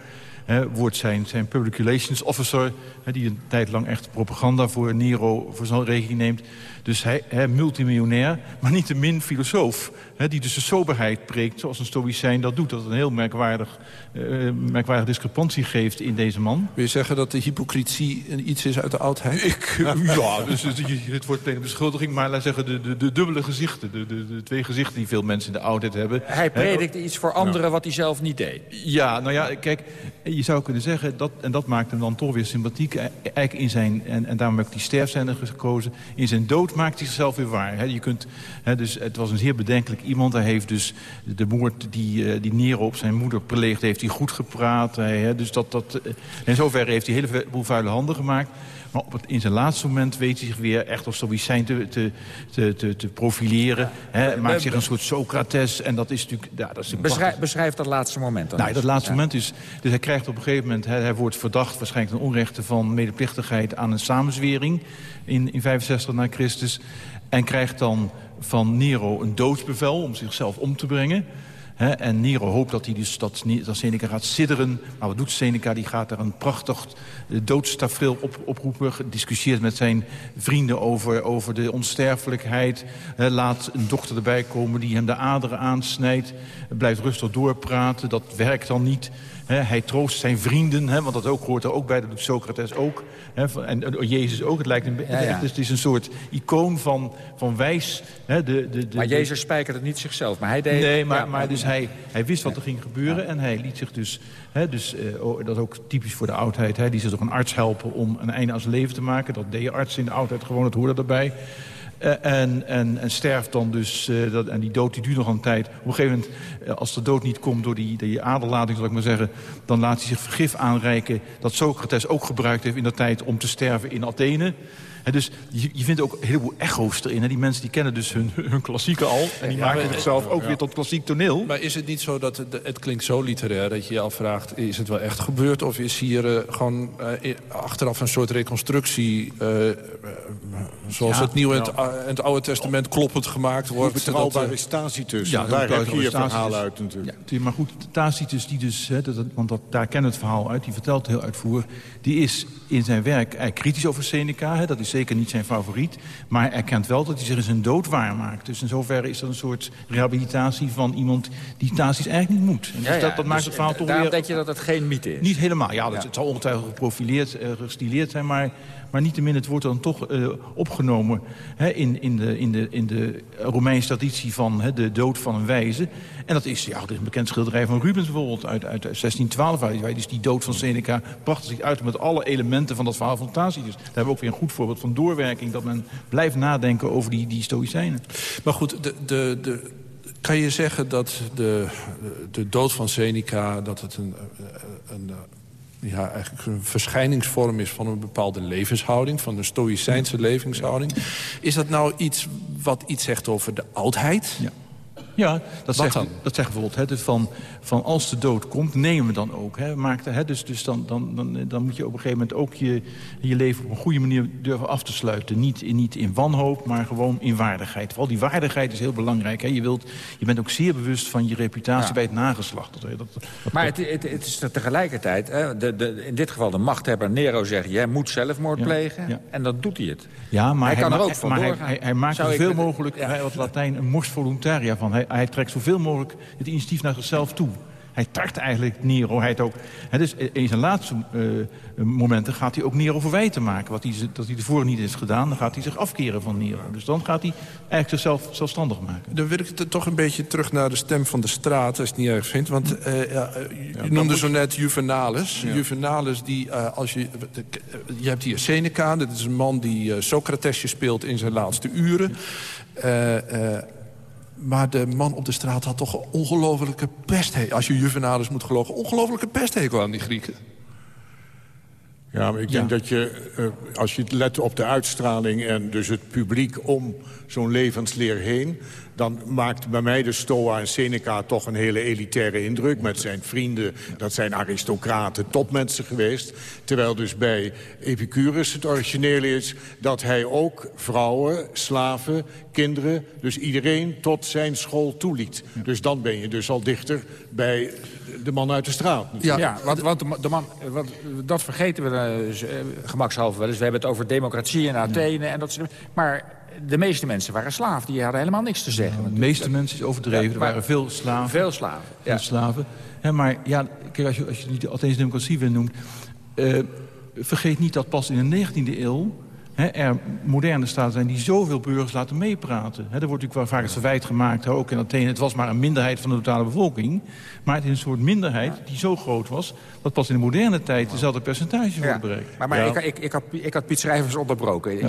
Speaker 8: Wordt zijn, zijn public relations officer... Die een tijd lang echt propaganda voor Nero voor zijn rekening neemt. Dus hij, multimiljonair, maar niet te min filosoof. Die dus de soberheid preekt, zoals een stoïcijn dat doet. Dat een heel merkwaardig, eh, merkwaardige discrepantie geeft in deze man.
Speaker 5: Wil je zeggen dat de hypocrisie een- iets is uit de oudheid?
Speaker 8: Ik, ja, dus het, het wordt een beschuldiging. Maar laat zeggen, de, de, de dubbele gezichten. De, de, de twee gezichten die veel mensen in de oudheid hebben.
Speaker 6: Hij predikte iets voor anderen wat hij zelf niet deed.
Speaker 8: Ja, nou ja, kijk, je zou kunnen zeggen, dat, en dat maakt hem dan toch weer sympathiek. eh, Eigenlijk in zijn, en, en daarom heb ik die sterfscène gekozen. In zijn dood maakt hij zichzelf weer waar. Hè. Je kunt, hè, dus het was een zeer bedenkelijk iemand. Hij heeft dus de moord die, eh, die Nero op zijn moeder pleegde, heeft hij goed gepraat. Hij, hè, dus dat, dat, eh, in zoverre heeft hij een heleboel vuile handen gemaakt. Maar op het, in zijn laatste moment weet hij zich weer echt als stoïcijn te, te, te, te, te profileren. Hè, maakt zich een soort Socrates. En dat is natuurlijk... Ja, dat is
Speaker 6: Beschrijf, beschrijf dat laatste moment dan
Speaker 8: nou, dat laatste
Speaker 6: Ja.
Speaker 8: moment is... Dus hij krijgt op een gegeven moment... Hij, hij wordt verdacht waarschijnlijk een onrechte van medeplichtigheid... aan een samenzwering in, in 65 na Christus. En krijgt dan van Nero een doodsbevel om zichzelf om te brengen en Nero hoopt dat, hij dus, dat, dat Seneca gaat sidderen. Maar wat doet Seneca? Die gaat daar een prachtig eh, doodstafreel op, oproepen. Discussieert met zijn vrienden over, over de onsterfelijkheid. laat een dochter erbij komen die hem de aderen aansnijdt. Blijft rustig doorpraten. Dat werkt dan niet hij troost zijn vrienden, want dat ook, hoort er ook bij. Dat doet Socrates ook. en, Jezus ook. Het lijkt een, ja, Dus het is een soort icoon van, van wijs. de, de, de,
Speaker 6: maar Jezus spijkerde het niet zichzelf. Maar hij deed...
Speaker 8: Nee, maar, maar dus hij, hij wist wat er ging gebeuren. En hij liet zich dus... dus uh, dat is ook typisch voor de oudheid. He, die zich toch een arts helpen om een einde aan zijn leven te maken. Dat deed je arts in de oudheid gewoon. Dat hoorde erbij. Eh, en, en, en, sterft dan dus, uh, dat, en die dood die duurt nog een tijd. Op een gegeven moment, uh, als de dood niet komt door die, die aderlating, zal ik maar zeggen... dan laat hij zich vergif aanreiken dat Socrates ook gebruikt heeft in dat tijd om te sterven in Athene dus je, je, vindt ook een heleboel echo's erin. Hè? Die mensen die kennen dus hun, hun klassieke al. En die maken zichzelf ook weer tot klassiek toneel.
Speaker 5: Maar is het niet zo dat het, het, klinkt zo literair dat je je afvraagt... is het wel echt gebeurd of is hier uh, gewoon uh, achteraf een soort reconstructie... Uh, zoals het Nieuwe en, het, Oude Testament kloppend gemaakt wordt?
Speaker 9: Betrouwbaar is Tacitus? Ja, daar heb je je verhaal uit natuurlijk.
Speaker 8: Ja, maar goed, Tacitus, die dus, hè, dat, want dat, daar kennen het verhaal uit... die vertelt heel uitvoerig... die is in zijn werk eigenlijk kritisch over Seneca. Hè, dat is zeker niet zijn favoriet. Maar hij erkent wel dat hij zich in zijn dood waarmaakt. Dus in zoverre is dat een soort rehabilitatie van iemand die Tacitus eigenlijk niet moet.
Speaker 6: Dus dat, dat maakt dus het verhaal toch weer... denk je dat het geen mythe is?
Speaker 8: Niet helemaal. Ja, het zal ongetwijfeld geprofileerd, uh, gestileerd zijn. Maar maar niettemin, het wordt dan toch uh, opgenomen hè, in, in, de, in, de, in de Romeinse traditie van hè, de dood van een wijze. En dat is, ja, dat een bekend schilderij van Rubens bijvoorbeeld uit, uit 1612. Waar dus die dood van Seneca prachtig zich uit met alle elementen van dat verhaal van Tacitus. Daar hebben we ook weer een goed voorbeeld van doorwerking. Dat men blijft nadenken over die, die stoïcijnen.
Speaker 5: Maar goed, de, de, de, kan je zeggen dat de, de dood van Seneca... dat het een, een ja, eigenlijk een verschijningsvorm is van een bepaalde levenshouding... van een stoïcijnse levenshouding. Is dat nou iets wat iets zegt over de oudheid?
Speaker 8: Ja. Ja, dat zegt, dat zegt bijvoorbeeld hè, dus van, van als de dood komt, nemen we dan ook. Hè, maakt, hè, dus dus dan, dan, dan, dan moet je op een gegeven moment ook je, je leven op een goede manier durven af te sluiten. Niet, in, niet in wanhoop, maar gewoon in waardigheid. Vooral die waardigheid is heel belangrijk. Hè. Je, wilt, je bent ook zeer bewust van je reputatie bij het nageslacht. Dat, dat,
Speaker 6: maar het, het, het, is tegelijkertijd, hè, de, de, in dit geval de machthebber Nero zegt... jij moet zelfmoord plegen, en dan doet hij het.
Speaker 8: Ja, maar hij, kan er ook maar hij, hij, maakt zoveel mogelijk, wat Latijn, een mors voluntaria van hij, trekt zoveel mogelijk het initiatief naar zichzelf toe. Hij tart eigenlijk Nero. Hij ook, hè, dus in zijn laatste uh, momenten gaat hij ook Nero verwijten maken. Wat hij, dat hij tevoren niet heeft gedaan, dan gaat hij zich afkeren van Nero. Dus dan gaat hij eigenlijk zichzelf zelfstandig maken.
Speaker 5: Dan wil ik het toch een beetje terug naar de stem van de straat, als je het niet erg vindt. Want uh, ja, je noemde zo net Juvenalis. Juvenalis, die, als je, je hebt hier Seneca. Dat is een man die Socratesje speelt in zijn laatste uren. Maar de man op de straat had toch een ongelofelijke pesthekel. Als je Juvenalis moet geloven, ongelofelijke pesthekel aan die Grieken.
Speaker 9: Ja, maar ik denk dat je, uh, als je let op de uitstraling... en dus het publiek om zo'n levensleer heen dan maakt bij mij de Stoa en Seneca toch een hele elitaire indruk... met zijn vrienden, dat zijn aristocraten, topmensen geweest. Terwijl dus bij Epicurus het origineel is... dat hij ook vrouwen, slaven, kinderen, dus iedereen tot zijn school toeliet. Dus dan ben je dus al dichter bij de man uit de straat.
Speaker 6: Ja, ja want, want de, man, want dat vergeten we uh, gemakshalve wel eens. We hebben het over democratie in Athene. En dat, maar de meeste mensen waren slaven. Die hadden helemaal niks te zeggen.
Speaker 8: de meeste mensen is overdreven. er waren veel slaven.
Speaker 6: Veel slaven.
Speaker 8: Veel slaven. maar ja, kijk, als je, als je niet de Atheense democratie wil noemen... Uh, vergeet niet dat pas in de 19e eeuw er moderne staten zijn die zoveel burgers laten meepraten. er wordt natuurlijk wel vaak het verwijt gemaakt, ook in Athene... het was maar een minderheid van de totale bevolking. Maar het is een soort minderheid die zo groot was... dat pas in de moderne tijd dezelfde percentage wordt bereikt.
Speaker 6: Maar, maar ik, ik, ik, had, ik had Piet Schrijvers onderbroken.
Speaker 9: Ja,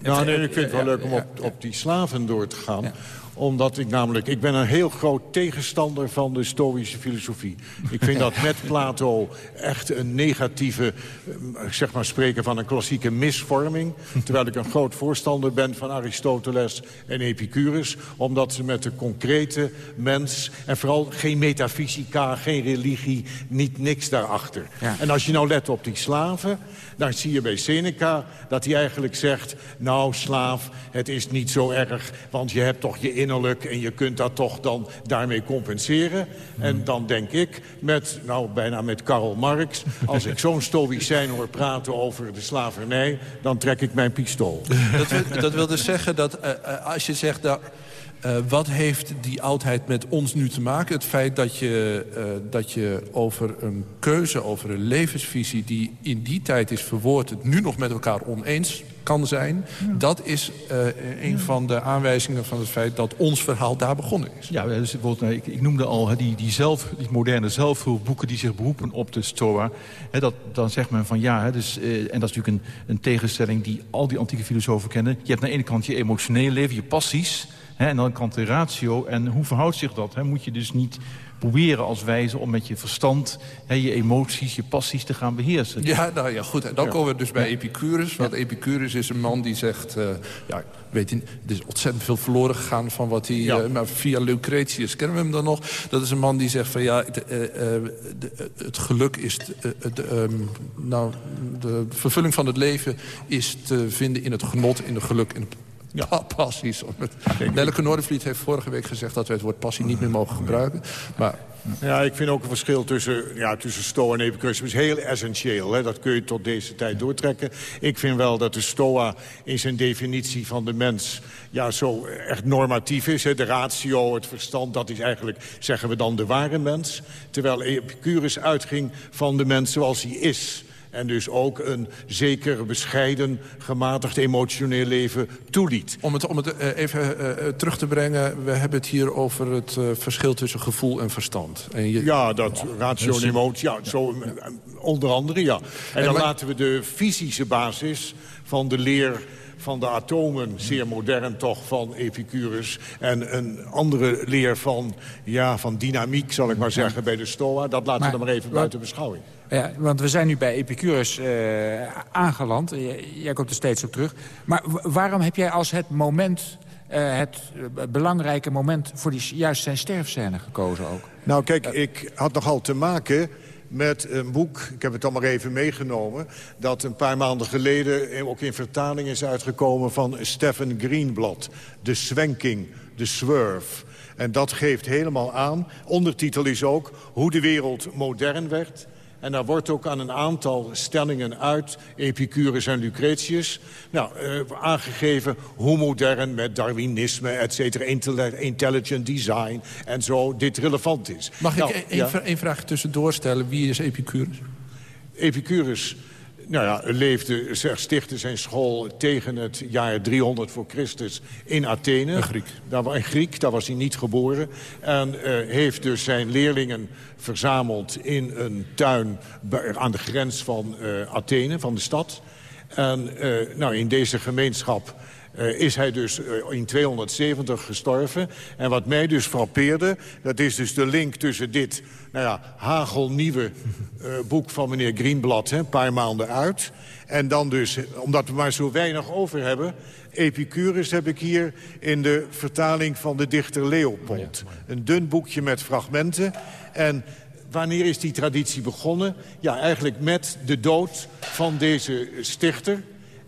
Speaker 9: nou, nee, ik vind het wel leuk om op, op die slaven door te gaan Omdat ik namelijk... Ik ben een heel groot tegenstander van de Stoïsche filosofie. Ik vind dat met Plato echt een negatieve... eh, zeg maar spreken van een klassieke misvorming. Terwijl ik een groot voorstander ben van Aristoteles en Epicurus. Omdat ze met de concrete mens... en vooral geen metafysica, geen religie, niet niks daarachter.
Speaker 6: Ja.
Speaker 9: En als je nou let op die slaven... dan zie je bij Seneca dat hij eigenlijk zegt... nou, slaaf, het is niet zo erg, want je hebt toch je innerlijk... en je kunt dat toch dan daarmee compenseren. En dan denk ik, met, nou, bijna met Karl Marx... als ik zo'n stoïcijn hoor praten over de slavernij... dan trek ik mijn pistool.
Speaker 5: Dat wil, dat wil dus zeggen dat eh, eh, als je zegt... dat eh, wat heeft die oudheid met ons nu te maken? Het feit dat je, eh, dat je over een keuze, over een levensvisie... die in die tijd is verwoord, het nu nog met elkaar oneens kan zijn... dat is eh, een van de aanwijzingen van het feit dat ons verhaal daar begonnen is.
Speaker 8: Ja, dus bijvoorbeeld, ik, ik noemde al die, die, zelf, die moderne zelfhulpboeken die zich beroepen op de Stoa. Dat, dan zegt men van ja, dus, en dat is natuurlijk een, een tegenstelling die al die antieke filosofen kennen. Je hebt aan de ene kant je emotionele leven, je passies... Hè, en de andere kant de ratio. En hoe verhoudt zich dat? Hè? Moet je dus niet proberen als wijze om met je verstand... Hè, je emoties, je passies te gaan beheersen.
Speaker 5: Ja, nou ja, goed. En dan komen we dus bij Epicurus. Want Epicurus is een man die zegt... eh, ja, weet niet, er is ontzettend veel verloren gegaan van wat hij...
Speaker 9: Ja.
Speaker 5: eh, maar via Lucretius kennen we hem dan nog. Dat is een man die zegt van ja, het, eh, de- het geluk is... het, ehm, nou, de vervulling van het leven is te vinden in het genot, in het geluk... In het ja, passies. Nelleke Noordenvliet heeft vorige week gezegd... dat we het woord passie niet meer mogen gebruiken. Maar
Speaker 9: Ja, ik vind ook een verschil tussen, ja, tussen Stoa en Epicurus. Is heel essentieel. Hè? Dat kun je tot deze tijd doortrekken. Ik vind wel dat de Stoa in zijn definitie van de mens... ja, zo echt normatief is. Hè? De ratio, het verstand, dat is eigenlijk, zeggen we dan, de ware mens. Terwijl Epicurus uitging van de mens zoals hij is... En dus ook een zeker bescheiden, gematigd emotioneel leven toeliet.
Speaker 5: Om het, om het eh, even eh, eh, terug te brengen... we hebben het hier over het verschil tussen gevoel en verstand. En je,
Speaker 9: Ja, dat ratio en emotie, ja, zo, onder andere, ja. En dan
Speaker 5: maar-
Speaker 9: laten we de fysische basis van de leer van de atomen, zeer modern toch, van Epicurus... en een andere leer van, ja, van dynamiek, zal ik maar zeggen, bij de Stoa... dat laten we
Speaker 6: Maar-
Speaker 9: dan maar even buiten beschouwing.
Speaker 6: Ja, want we zijn nu bij Epicurus eh, aangeland. Jij, jij komt er steeds op terug. Maar waarom heb jij als het moment, eh, het eh, belangrijke moment... voor die, juist zijn sterfscène gekozen ook?
Speaker 9: Nou, kijk, ik had nogal te maken met een boek, ik heb het dan maar even meegenomen... dat een paar maanden geleden ook in vertaling is uitgekomen... van Stephen Greenblatt, De Zwenking, De Swerve. En dat geeft helemaal aan. Ondertitel is ook Hoe de wereld modern werd... En daar wordt ook aan een aantal stellingen uit Epicurus en Lucretius... Nou, eh, aangegeven hoe modern met Darwinisme, et cetera, intelligent design en zo dit relevant is.
Speaker 5: Mag
Speaker 9: Nou,
Speaker 5: ik één
Speaker 9: ja.
Speaker 5: vra- één vraag tussendoor stellen? Wie is Epicurus?
Speaker 9: Epicurus nou ja, leefde, stichtte zijn school tegen het jaar 300 voor Christus in Athene.
Speaker 5: Een Griek.
Speaker 9: Daar, een Griek, daar was hij niet geboren. En eh, heeft dus zijn leerlingen verzameld in een tuin aan de grens van eh, Athene, van de stad. En eh, nou, in deze gemeenschap eh, is hij dus eh, in 270 gestorven. En wat mij dus frappeerde, dat is dus de link tussen dit... nou ja, hagelnieuwe eh, boek van meneer Greenblad, hè, een paar maanden uit... en dan dus, omdat we maar zo weinig over hebben... Epicurus heb ik hier in de vertaling van de dichter Leopold. Een dun boekje met fragmenten. En wanneer is die traditie begonnen? Ja, eigenlijk met de dood van deze stichter...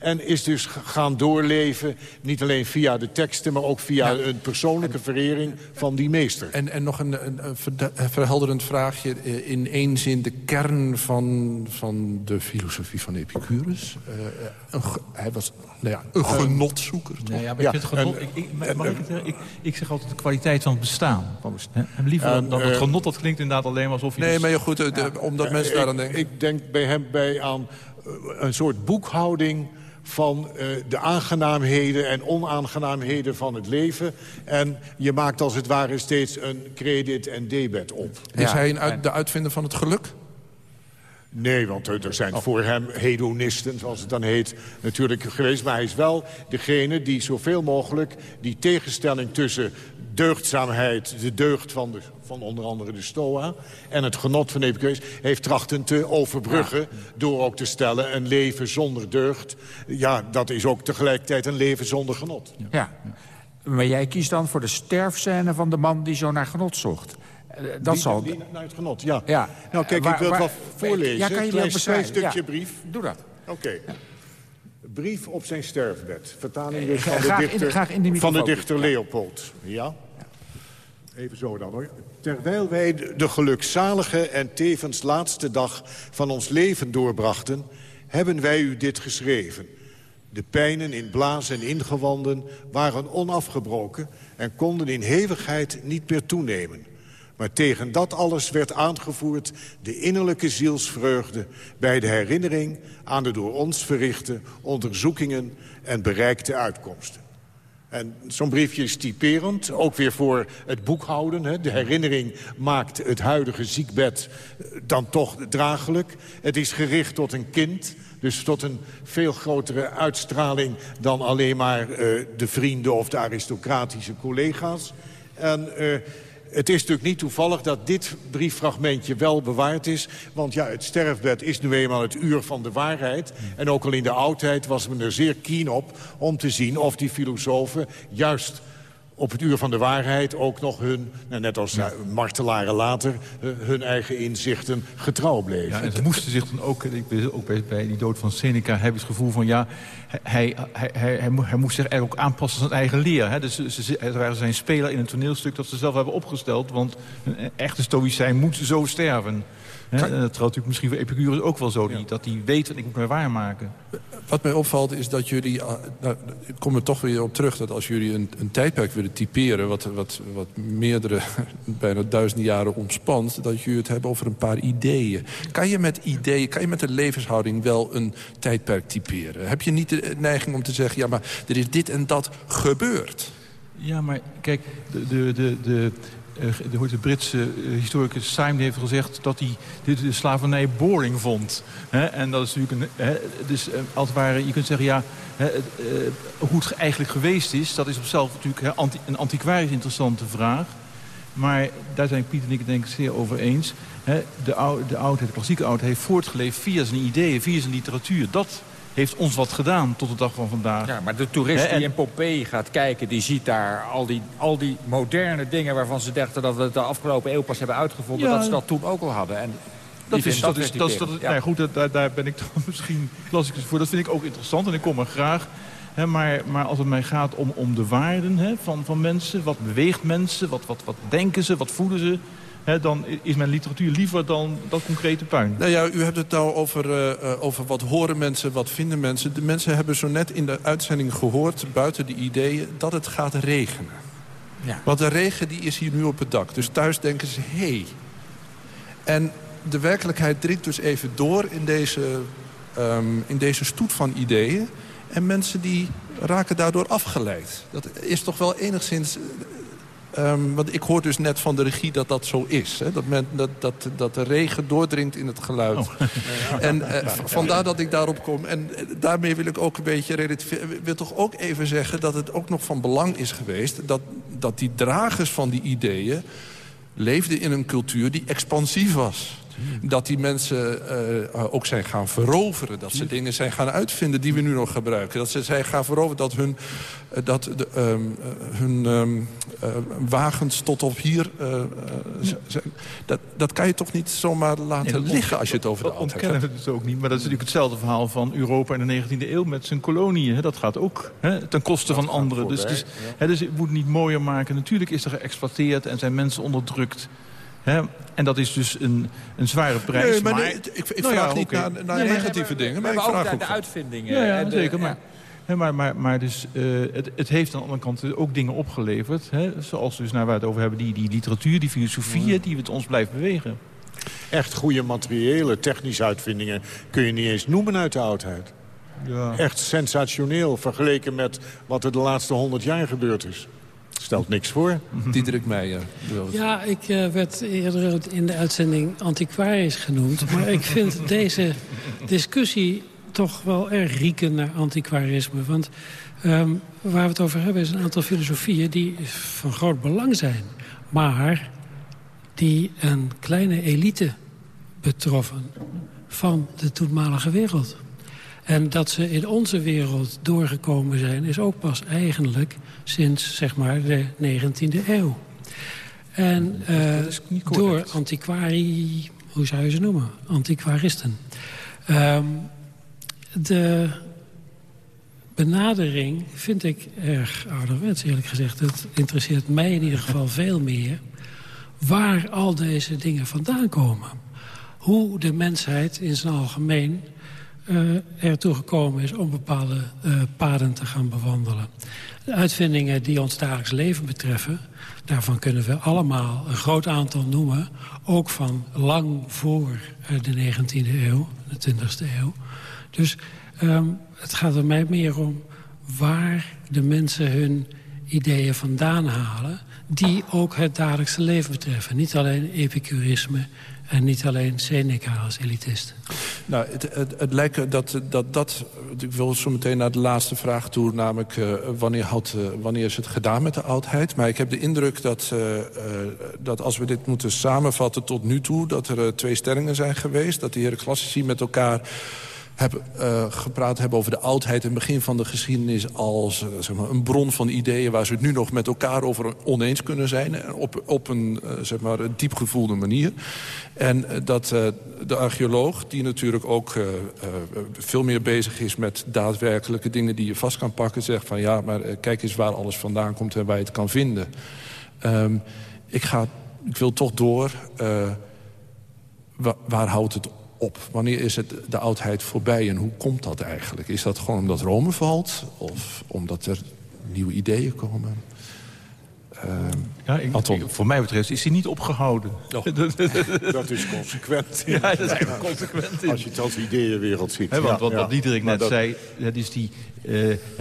Speaker 9: En is dus gaan doorleven, niet alleen via de teksten... maar ook via een persoonlijke verering van die meester.
Speaker 5: En, en nog een, een, verhelderend vraagje. Eh, In één zin de kern van, van de filosofie van Epicurus. Eh, een ge- hij was nou ja, een genotzoeker. toch?
Speaker 8: Nee, ja, maar
Speaker 9: Ja,
Speaker 8: ik, vind het genot,
Speaker 9: en-
Speaker 8: ik, ik, mag ik, het, eh, ik, ik zeg altijd de kwaliteit van het bestaan. En liever dan,
Speaker 9: En,
Speaker 8: dan het
Speaker 9: eh,
Speaker 8: genot, dat klinkt inderdaad alleen maar alsof je...
Speaker 5: Nee,
Speaker 8: dus-
Speaker 5: maar goed, eh, de- omdat mensen daar aan denken.
Speaker 9: ik denk bij hem bij aan eh, een soort boekhouding van eh, de aangenaamheden en onaangenaamheden van het leven. En je maakt als het ware steeds een credit- en debet op.
Speaker 5: Is hij een uit- de uitvinder van het geluk?
Speaker 9: Nee, want er zijn oh. voor hem hedonisten, zoals het dan heet, natuurlijk geweest. Maar hij is wel degene die zoveel mogelijk die tegenstelling tussen deugdzaamheid, de deugd van, de, van onder andere de Stoa... en het genot van Epicurus heeft trachten te overbruggen... door ook te stellen een leven zonder deugd. Ja, dat is ook tegelijkertijd een leven zonder genot.
Speaker 6: Ja, maar jij kiest dan voor de sterfscène van de man die zo naar genot zocht.
Speaker 9: Eh, dat die, zal... Die naar het genot, ja. ja. Nou, kijk, ik wil het wel voorlezen. Ja, kan je een klein stukje brief.
Speaker 6: Doe dat.
Speaker 9: Oké. Brief op zijn sterfbed. Vertaling dus van de dichter, in, in van de dichter Leopold. Ja? Even zo dan hoor. Terwijl wij de gelukzalige en tevens laatste dag van ons leven doorbrachten... hebben wij u dit geschreven. De pijnen in blaas en ingewanden waren onafgebroken... en konden in hevigheid niet meer toenemen. Maar tegen dat alles werd aangevoerd de innerlijke zielsvreugde... bij de herinnering aan de door ons verrichte onderzoekingen en bereikte uitkomsten. En zo'n briefje is typerend, ook weer voor het boekhouden. Hè. De herinnering maakt het huidige ziekbed eh, dan toch draaglijk. Het is gericht tot een kind, dus tot een veel grotere uitstraling... dan alleen maar uh, de vrienden of de aristocratische collega's. En uh, het is natuurlijk niet toevallig dat dit brieffragmentje wel bewaard is. Want ja, het sterfbed is nu eenmaal het uur van de waarheid. En ook al in de oudheid was men er zeer keen op om te zien of die filosofen juist op het uur van de waarheid ook nog hun, nou, net als ja. martelaren later... Eh, hun eigen inzichten getrouw bleven.
Speaker 8: Ja, en moesten zich dan ook, ook bij, die dood van Seneca... heb je het gevoel van, ja, hij, hij, hij, hij, moest zich eigenlijk ook aanpassen aan zijn eigen leer. Hè? Dus ze, ze waren zijn speler in een toneelstuk dat ze zelf hebben opgesteld. Want een echte stoïcijn moet zo sterven. Hè? Dat trouwt natuurlijk misschien voor Epicurus ook wel zo. Die, Dat hij weet, ik moet mij waarmaken.
Speaker 5: Wat mij opvalt is dat jullie... Uh, nou, ik kom er toch weer op terug dat als jullie een, een tijdperk willen typeren... Wat, wat, wat meerdere, bijna duizenden jaren omspant... dat jullie het hebben over een paar ideeën. Kan je met ideeën, kan je met een levenshouding wel een tijdperk typeren? Heb je niet de neiging om te zeggen... ja, maar er is dit en dat gebeurd?
Speaker 8: Ja, maar kijk, de, de, de, eh, de, Britse eh, historicus Simon heeft gezegd dat hij de slavernij boring vond. En dat is natuurlijk een... dus eh, als je kunt zeggen, ja, hoe het eigenlijk geweest is... dat is op zichzelf natuurlijk een antiquarisch interessante vraag. Maar daar zijn Piet en ik denk ik zeer over eens. De, oude, de de klassieke oudheid heeft voortgeleefd via zijn ideeën, via zijn literatuur. Dat heeft ons wat gedaan tot de dag van vandaag.
Speaker 6: Ja, maar de toerist die in Pompeii gaat kijken... die ziet daar al die, al die moderne dingen waarvan ze dachten... dat we het de afgelopen eeuw pas hebben uitgevonden... dat ze dat toen ook al hadden. En
Speaker 8: dat is, dat, is, dat, is, dat, ja. goed, daar, daar ben ik dan misschien klassicus voor. Dat vind ik ook interessant en ik kom er graag. maar, maar als het mij gaat om, om de waarden van, van mensen... wat beweegt mensen, wat, wat, wat denken ze, wat voelen ze dan is mijn literatuur liever dan dat concrete puin.
Speaker 5: Nou ja, u hebt het nou over, uh, over wat horen mensen, wat vinden mensen. De mensen hebben zo net in de uitzending gehoord, buiten de ideeën, dat het gaat regenen. Ja. Want de regen die is hier nu op het dak. Dus thuis denken ze, hé. Hey. En de werkelijkheid dringt dus even door in deze, um, in deze stoet van ideeën. En mensen die raken daardoor afgeleid. Dat is toch wel enigszins Um, want ik hoor dus net van de regie dat dat zo is. Hè? Dat, men, dat, dat, dat de regen doordringt in het geluid. Oh. En uh, vandaar dat ik daarop kom. En uh, daarmee wil ik ook een beetje... Ik wil toch ook even zeggen dat het ook nog van belang is geweest... dat, dat die dragers van die ideeën leefden in een cultuur die expansief was. Dat die mensen uh, ook zijn gaan veroveren. Dat ze dingen zijn gaan uitvinden die we nu nog gebruiken. Dat ze zijn gaan veroveren dat hun, uh, dat de, um, hun um, wagens tot op hier... dat, dat kan je toch niet zomaar laten nee, liggen als je het over de
Speaker 8: hebt. ontkennen we het ook niet. Maar dat is natuurlijk hetzelfde verhaal van Europa in de 19e eeuw... met zijn koloniën. Dat gaat ook hè, ten koste van anderen. Dus, dus, hè, dus het moet niet mooier maken. Natuurlijk is er geëxploiteerd en zijn mensen onderdrukt... En dat is dus een, een zware prijs.
Speaker 5: Nee, maar, ik, ik nou vraag niet naar, naar negatieve dingen. Maar, ik vraag
Speaker 6: ook de uitvindingen.
Speaker 8: Ja, ja zeker. Maar, maar, maar, maar dus, uh, het, het, heeft aan de andere kant ook dingen opgeleverd. Hè? Zoals dus, nou, waar we het over hebben, die, die literatuur, die filosofie... die het ons blijft bewegen.
Speaker 9: Echt goede materiële, technische uitvindingen... kun je niet eens noemen uit de oudheid. Ja. Echt sensationeel vergeleken met wat er de laatste honderd jaar gebeurd is. Stelt niks voor.
Speaker 5: Diederik Meijer.
Speaker 7: Ja, ik uh, werd eerder in de uitzending antiquarisch genoemd. Maar ik vind deze discussie toch wel erg rieken naar antiquarisme. Want um, waar we het over hebben is een aantal filosofieën die van groot belang zijn. Maar die een kleine elite betroffen van de toenmalige wereld. En dat ze in onze wereld doorgekomen zijn... is ook pas eigenlijk sinds zeg maar, de 19e eeuw. En uh, door antiquari... Hoe zou je ze noemen? Antiquaristen. Um, de benadering vind ik erg ouderwets, eerlijk gezegd. Het interesseert mij in ieder geval veel meer... waar al deze dingen vandaan komen. Hoe de mensheid in zijn algemeen ertoe gekomen is om bepaalde uh, paden te gaan bewandelen. De uitvindingen die ons dagelijks leven betreffen... daarvan kunnen we allemaal een groot aantal noemen... ook van lang voor uh, de 19e eeuw, de 20e eeuw. Dus um, het gaat er mij meer om waar de mensen hun ideeën vandaan halen... die ook het dagelijkse leven betreffen. Niet alleen epicurisme en niet alleen Seneca als elitist.
Speaker 5: Nou, het, het, het lijkt dat, dat dat... Ik wil zo meteen naar de laatste vraag toe. Namelijk, uh, wanneer, had, uh, wanneer is het gedaan met de oudheid? Maar ik heb de indruk dat, uh, dat als we dit moeten samenvatten tot nu toe... dat er twee stellingen zijn geweest. Dat de heren klassici met elkaar hebben uh, gepraat hebben over de oudheid en begin van de geschiedenis... als uh, zeg maar, een bron van ideeën waar ze het nu nog met elkaar over oneens kunnen zijn. Op, op een zeg maar, diep gevoelde manier. En dat de archeoloog, die natuurlijk ook veel meer bezig is... met daadwerkelijke dingen die je vast kan pakken... zegt van ja, maar kijk eens waar alles vandaan komt en waar je het kan vinden. Um, ik, ga, ik wil toch door... Waar, waar houdt het op? Wanneer is het de oudheid voorbij en hoe komt dat eigenlijk? Is dat gewoon omdat Rome valt of omdat er nieuwe ideeën komen?
Speaker 8: Uh, ja, ik, ik, voor mij betreft is hij niet opgehouden.
Speaker 9: Oh. dat is consequent.
Speaker 8: Ja, dat is consequent. In.
Speaker 9: Als je het als ideeënwereld ziet.
Speaker 8: He, want wat, wat Diederik net dat... zei, dat is die,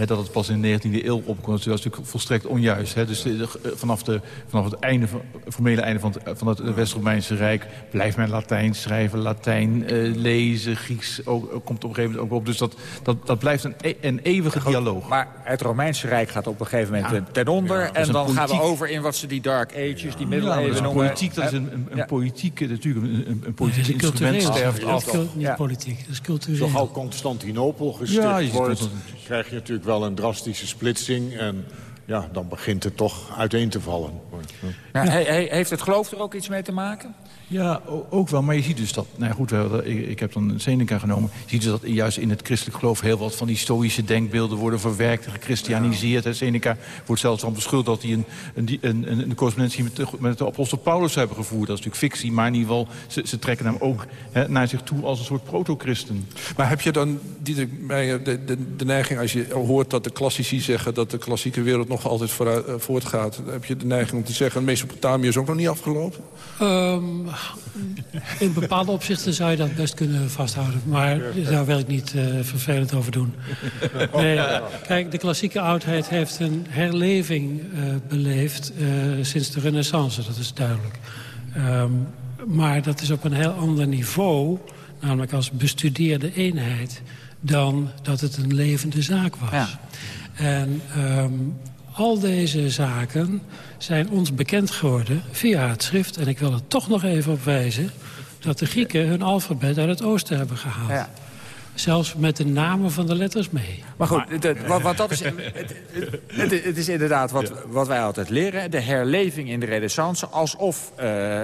Speaker 8: dat het pas in de 19e eeuw opkomt, dat is natuurlijk volstrekt onjuist. Hè. Dus de, de, vanaf, de, vanaf het einde van, formele einde van het, van het West-Romeinse Rijk... blijft men Latijn schrijven, Latijn uh, lezen, Grieks ook, komt op een gegeven moment ook op. Dus dat, dat, dat blijft een, een eeuwige Goed, dialoog.
Speaker 6: Maar het Romeinse Rijk gaat op een gegeven moment ja. ten onder... Ja, en dan politiek... gaan we over in wat ze die Dark Ages, die middeleeuwen
Speaker 8: ja,
Speaker 6: noemen.
Speaker 8: Politiek, dat is een, een, een politiek, natuurlijk een, een politiek
Speaker 7: nee,
Speaker 8: instrument sterft
Speaker 7: af. Dat is niet politiek, dat is cultureel.
Speaker 9: Toch al Constantinopel gesticht wordt, krijg je natuurlijk wel een drastische splitsing... en ja, dan begint het toch uiteen te vallen.
Speaker 6: Heeft het geloof er ook iets mee te maken?
Speaker 8: Ja, ook wel. Maar je ziet dus dat... Nou ja, goed, ik, ik heb dan Seneca genomen. Je ziet dus dat juist in het christelijk geloof... heel wat van die stoïsche denkbeelden worden verwerkt... gechristianiseerd. Ja. Seneca wordt zelfs van beschuldigd dat hij een, een, een, een correspondentie met de, met de apostel Paulus hebben gevoerd. Dat is natuurlijk fictie, maar in ieder geval... ze, ze trekken hem ook hè, naar zich toe als een soort proto-christen.
Speaker 5: Maar heb je dan, Dietrich Meijer, de, de, de neiging... als je hoort dat de klassici zeggen... dat de klassieke wereld nog altijd vooruit, uh, voortgaat... heb je de neiging om te zeggen... Mesopotamië is ook nog niet afgelopen?
Speaker 7: Um, in bepaalde opzichten zou je dat best kunnen vasthouden. Maar daar wil ik niet uh, vervelend over doen. Nee, kijk, de klassieke oudheid heeft een herleving uh, beleefd uh, sinds de renaissance. Dat is duidelijk. Um, maar dat is op een heel ander niveau, namelijk als bestudeerde eenheid... dan dat het een levende zaak was. Ja. En um, al deze zaken zijn ons bekend geworden via het schrift. En ik wil er toch nog even op wijzen dat de Grieken hun alfabet uit het oosten hebben gehaald. Ja. Zelfs met de namen van de letters mee.
Speaker 6: Maar goed, wat, wat, dat is, het, het, het, is inderdaad wat, wat wij altijd leren. De herleving in de renaissance. Alsof uh,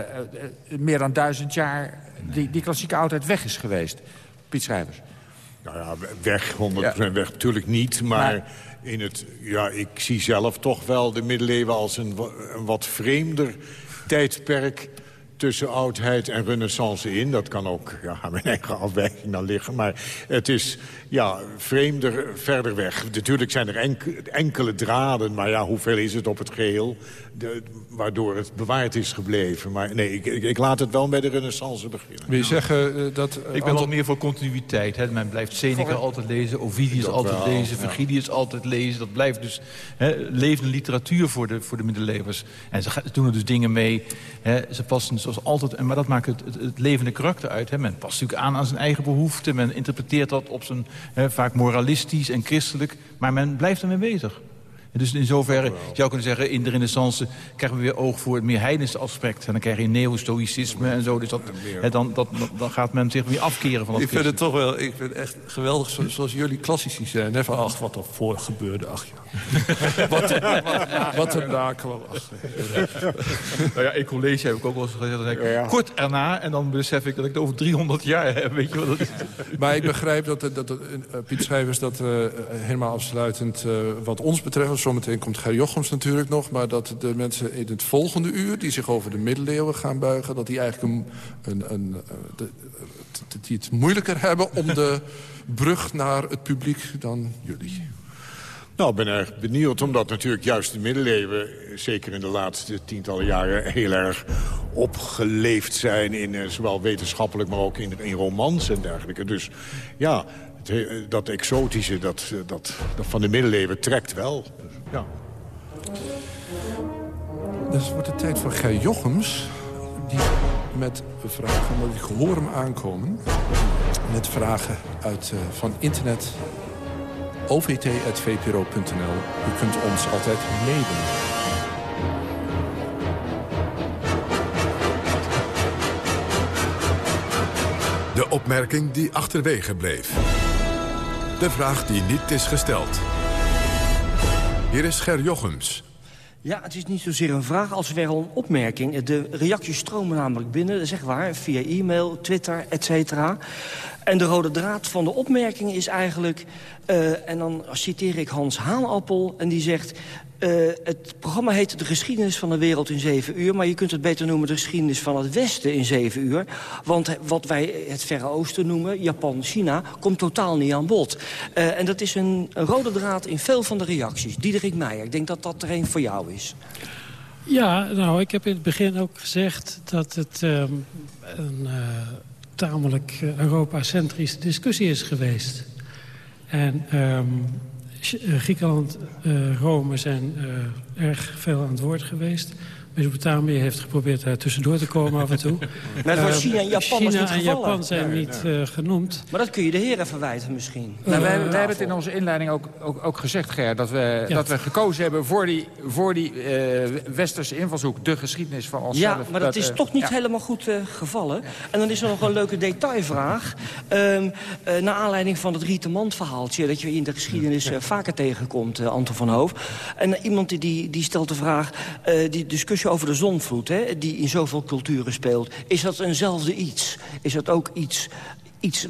Speaker 6: meer dan duizend jaar die, die klassieke oudheid weg is geweest. Piet Schrijvers.
Speaker 9: Nou ja, weg, 100% ja. weg natuurlijk niet. Maar, maar in het, ja, ik zie zelf toch wel de middeleeuwen als een, een wat vreemder tijdperk tussen oudheid en renaissance in. Dat kan ook ja, aan mijn eigen afwijking dan liggen. Maar het is ja, vreemder verder weg. Natuurlijk zijn er enkele draden, maar ja, hoeveel is het op het geheel? De, waardoor het bewaard is gebleven. Maar nee, ik, ik, ik, laat het wel bij de renaissance beginnen.
Speaker 5: Wil je zeggen uh, dat...
Speaker 8: Uh, ik ben wel meer voor continuïteit. Hè. Men blijft Seneca altijd lezen, Ovidius altijd wel, lezen, Virgilius ja. altijd lezen. Dat blijft dus hè, levende literatuur voor de, voor de middeleeuwers. En ze, ze doen er dus dingen mee. Hè. Ze passen altijd... Maar dat maakt het, het, het levende karakter uit. Hè. Men past natuurlijk aan aan zijn eigen behoeften. Men interpreteert dat op zijn hè, vaak moralistisch en christelijk. Maar men blijft ermee bezig. Dus in zoverre, je zou kunnen zeggen, in de renaissance krijgen we weer oog voor het meer heidense aspect. En dan krijg je neo-stoïcisme en zo. Dus dat, hè, dan, dat, dan gaat men zich weer afkeren van dat
Speaker 5: Ik vind het toch wel, ik vind echt geweldig zoals jullie klassici zijn. Hè? Van, ach, wat er voor gebeurde, ach ja. wat, wat, wat er kwam.
Speaker 8: nou ja, ecologie heb ik ook wel eens gezegd. Dan ik, ja. Kort erna, en dan besef ik dat ik het over 300 jaar heb. Weet je wat dat is?
Speaker 5: Maar ik begrijp dat, dat, dat uh, Piet Schrijvers dat uh, helemaal afsluitend... Uh, wat ons betreft, zometeen komt Ger Jochems natuurlijk nog... maar dat de mensen in het volgende uur, die zich over de middeleeuwen gaan buigen... dat die eigenlijk een, een, een de, die het moeilijker hebben om de brug naar het publiek dan jullie.
Speaker 9: Nou, ik ben erg benieuwd, omdat natuurlijk juist de middeleeuwen... zeker in de laatste tientallen jaren heel erg opgeleefd zijn... in uh, zowel wetenschappelijk, maar ook in, in romans en dergelijke. Dus ja, dat exotische dat, dat, dat van de middeleeuwen trekt wel. Ja.
Speaker 5: Dus wordt de tijd voor Ger Jochems... die met vragen, want ik hoor hem aankomen... met vragen uit, uh, van internet ovt.vpro.nl. U kunt ons altijd mailen.
Speaker 4: De opmerking die achterwege bleef. De vraag die niet is gesteld. Hier is Ger Jochems.
Speaker 11: Ja, het is niet zozeer een vraag als wel een opmerking. De reacties stromen namelijk binnen, zeg waar, via e-mail, Twitter, et cetera. En de rode draad van de opmerking is eigenlijk... Uh, en dan citeer ik Hans Haanappel en die zegt... Uh, het programma heet De geschiedenis van de wereld in zeven uur... maar je kunt het beter noemen de geschiedenis van het Westen in zeven uur. Want wat wij het Verre Oosten noemen, Japan, China... komt totaal niet aan bod. Uh, en dat is een, rode draad in veel van de reacties. Diederik Meijer, ik denk dat dat er een voor jou is.
Speaker 7: Ja, nou, ik heb in het begin ook gezegd dat het um, een... Tamelijk uh, Europa-centrische discussie is geweest. En um, Griekenland, uh, Rome zijn erg veel aan het woord geweest. Mesopotamië heeft geprobeerd daar tussendoor te komen af en toe.
Speaker 11: Maar het China en Japan
Speaker 7: China
Speaker 11: niet
Speaker 7: en Japan zijn nee, niet uh, genoemd.
Speaker 11: Maar dat kun je de heren verwijten misschien.
Speaker 6: Nou, wij, wij hebben het in onze inleiding ook, ook, ook gezegd, Ger... dat we, ja. dat we gekozen hebben voor die, voor die uh, westerse invalshoek... de geschiedenis van onszelf.
Speaker 11: Ja, maar dat, dat is uh, toch niet ja. helemaal goed gevallen. En dan is er nog een leuke detailvraag. Um, naar aanleiding van het Rietemand verhaaltje... dat je in de geschiedenis vaker tegenkomt, Anton van Hoof. En iemand die, die, die stelt de vraag... die discussie over de zonvloed, hè, die in zoveel culturen speelt. Is dat eenzelfde iets? Is dat ook iets iets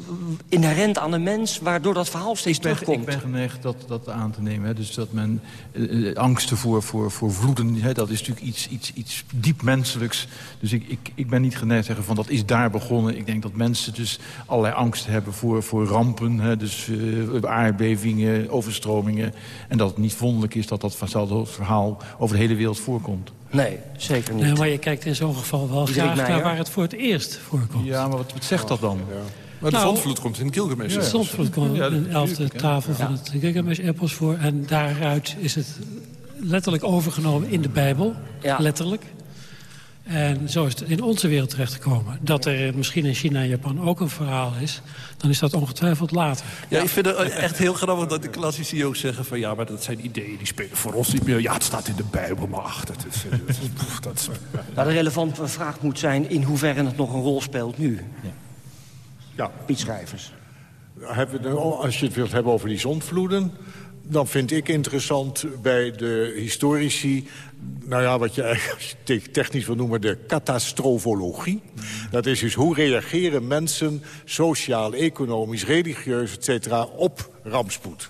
Speaker 11: inherent aan de mens, waardoor dat verhaal steeds
Speaker 8: ik ben,
Speaker 11: terugkomt.
Speaker 8: Ik ben geneigd dat, dat aan te nemen. Hè. Dus dat men uh, angsten voor, voor, voor vloeden, hè, dat is natuurlijk iets, iets, iets diep menselijks. Dus ik, ik, ik ben niet geneigd te zeggen van dat is daar begonnen. Ik denk dat mensen dus allerlei angsten hebben voor, voor rampen. Hè, dus uh, aardbevingen, overstromingen. En dat het niet wonderlijk is dat dat vanzelfde verhaal over de hele wereld voorkomt.
Speaker 11: Nee, zeker niet.
Speaker 7: Nee, maar je kijkt in zo'n geval wel graag naar waar het voor het eerst voorkomt.
Speaker 8: Ja, maar wat, wat zegt dat dan? Ja.
Speaker 5: Maar de nou, zondvloed komt in Gilgamesh.
Speaker 7: Ja, de zondvloed komt ja, in de elfde tafel van het Gilgamesh-epos voor. En daaruit is het letterlijk overgenomen in de Bijbel. Ja. Letterlijk. En zo is het in onze wereld terechtgekomen. Dat er misschien in China en Japan ook een verhaal is... dan is dat ongetwijfeld later.
Speaker 5: Ja, ik vind het echt heel grappig dat de klassici ook zeggen... van ja, maar dat zijn ideeën die spelen voor ons niet meer. Ja, het staat in de Bijbel, maar ach, dat is... Dat is, dat is...
Speaker 11: Nou, de relevante vraag moet zijn in hoeverre het nog een rol speelt nu. Ja.
Speaker 9: Ja.
Speaker 11: Piet Schrijvers.
Speaker 9: Als je het wilt hebben over die zondvloeden... dan vind ik interessant bij de historici... nou ja, wat je eigenlijk technisch wil noemen de catastrofologie. Dat is dus hoe reageren mensen sociaal, economisch, religieus, et cetera, op rampspoed.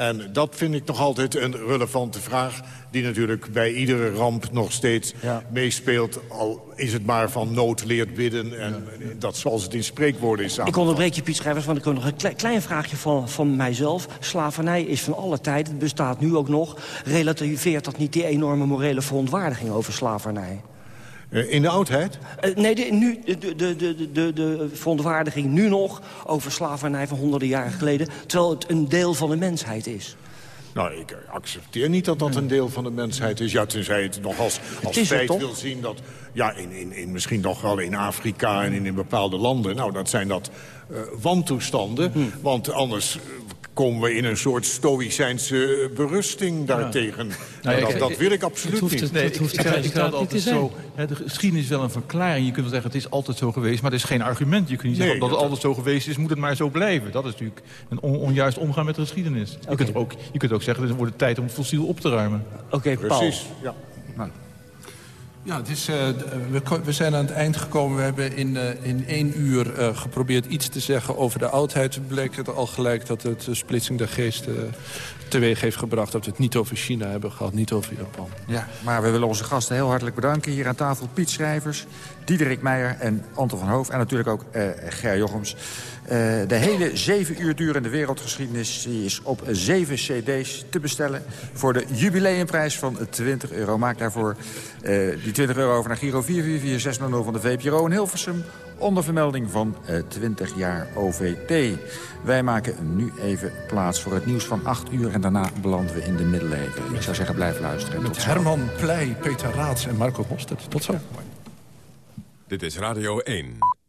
Speaker 9: En dat vind ik nog altijd een relevante vraag... die natuurlijk bij iedere ramp nog steeds meespeelt. Al is het maar van nood leert bidden. En dat zoals het in spreekwoorden is
Speaker 11: Ik onderbreek je, Piet Schrijvers, want ik heb nog een klein vraagje van, van mijzelf. Slavernij is van alle tijd, het bestaat nu ook nog. Relativeert dat niet die enorme morele verontwaardiging over slavernij?
Speaker 9: Eh, in de oudheid?
Speaker 11: Uh, nee, de, nu, de, de, de, de, de verontwaardiging nu nog over slavernij van honderden jaren geleden... terwijl het een deel van de mensheid is.
Speaker 9: Nou, ik accepteer niet dat dat een deel van de mensheid is. Ja, tenzij het nog als, als feit wil zien dat... Ja, in, in, in, misschien nog wel in Afrika en in, in bepaalde landen... nou, dat zijn dat uh, wantoestanden. Hm. Want anders komen we in een soort stoïcijnse berusting daartegen. Ja. Nou, dat, dat, wil ik absoluut
Speaker 8: hoeft,
Speaker 9: niet.
Speaker 8: Nee, het hoeft, ik, ik, ik het altijd zo. Hè, de geschiedenis is wel een verklaring. Je kunt wel zeggen, het is altijd zo geweest. Maar het is geen argument. Je kunt niet zeggen, omdat het altijd zo geweest is, moet het maar zo blijven. Dat is natuurlijk een on, onjuist omgaan met de geschiedenis. Okay. Je, kunt ook, je kunt ook zeggen, het wordt tijd om het fossiel op te ruimen.
Speaker 11: Oké, okay,
Speaker 9: Precies, ja.
Speaker 5: Nou. Ja, het is, uh, we, we, zijn aan het eind gekomen. We hebben in, uh, in één uur geprobeerd iets te zeggen over de oudheid. Bleek het al gelijk dat het splitsing der geesten teweeg heeft gebracht... dat we het niet over China hebben gehad, niet over Japan.
Speaker 6: Ja, maar we willen onze gasten heel hartelijk bedanken. Hier aan tafel Piet Schrijvers, Diederik Meijer en Anton van Hoof. En natuurlijk ook Ger Jochems. Uh, de hele zeven uur durende wereldgeschiedenis is op zeven cd's te bestellen... voor de jubileumprijs van 20 euro. Maak daarvoor uh, die 20 euro over naar Giro 444600 van de VPRO in Hilversum... onder vermelding van uh, 20 jaar OVT. Wij maken nu even plaats voor het nieuws van 8 uur... en daarna belanden we in de middeleeuwen. Ik zou zeggen, blijf luisteren.
Speaker 5: Met Herman Pleij, Peter Raads en Marco Hofstad. Tot zo.
Speaker 4: Dit is Radio 1.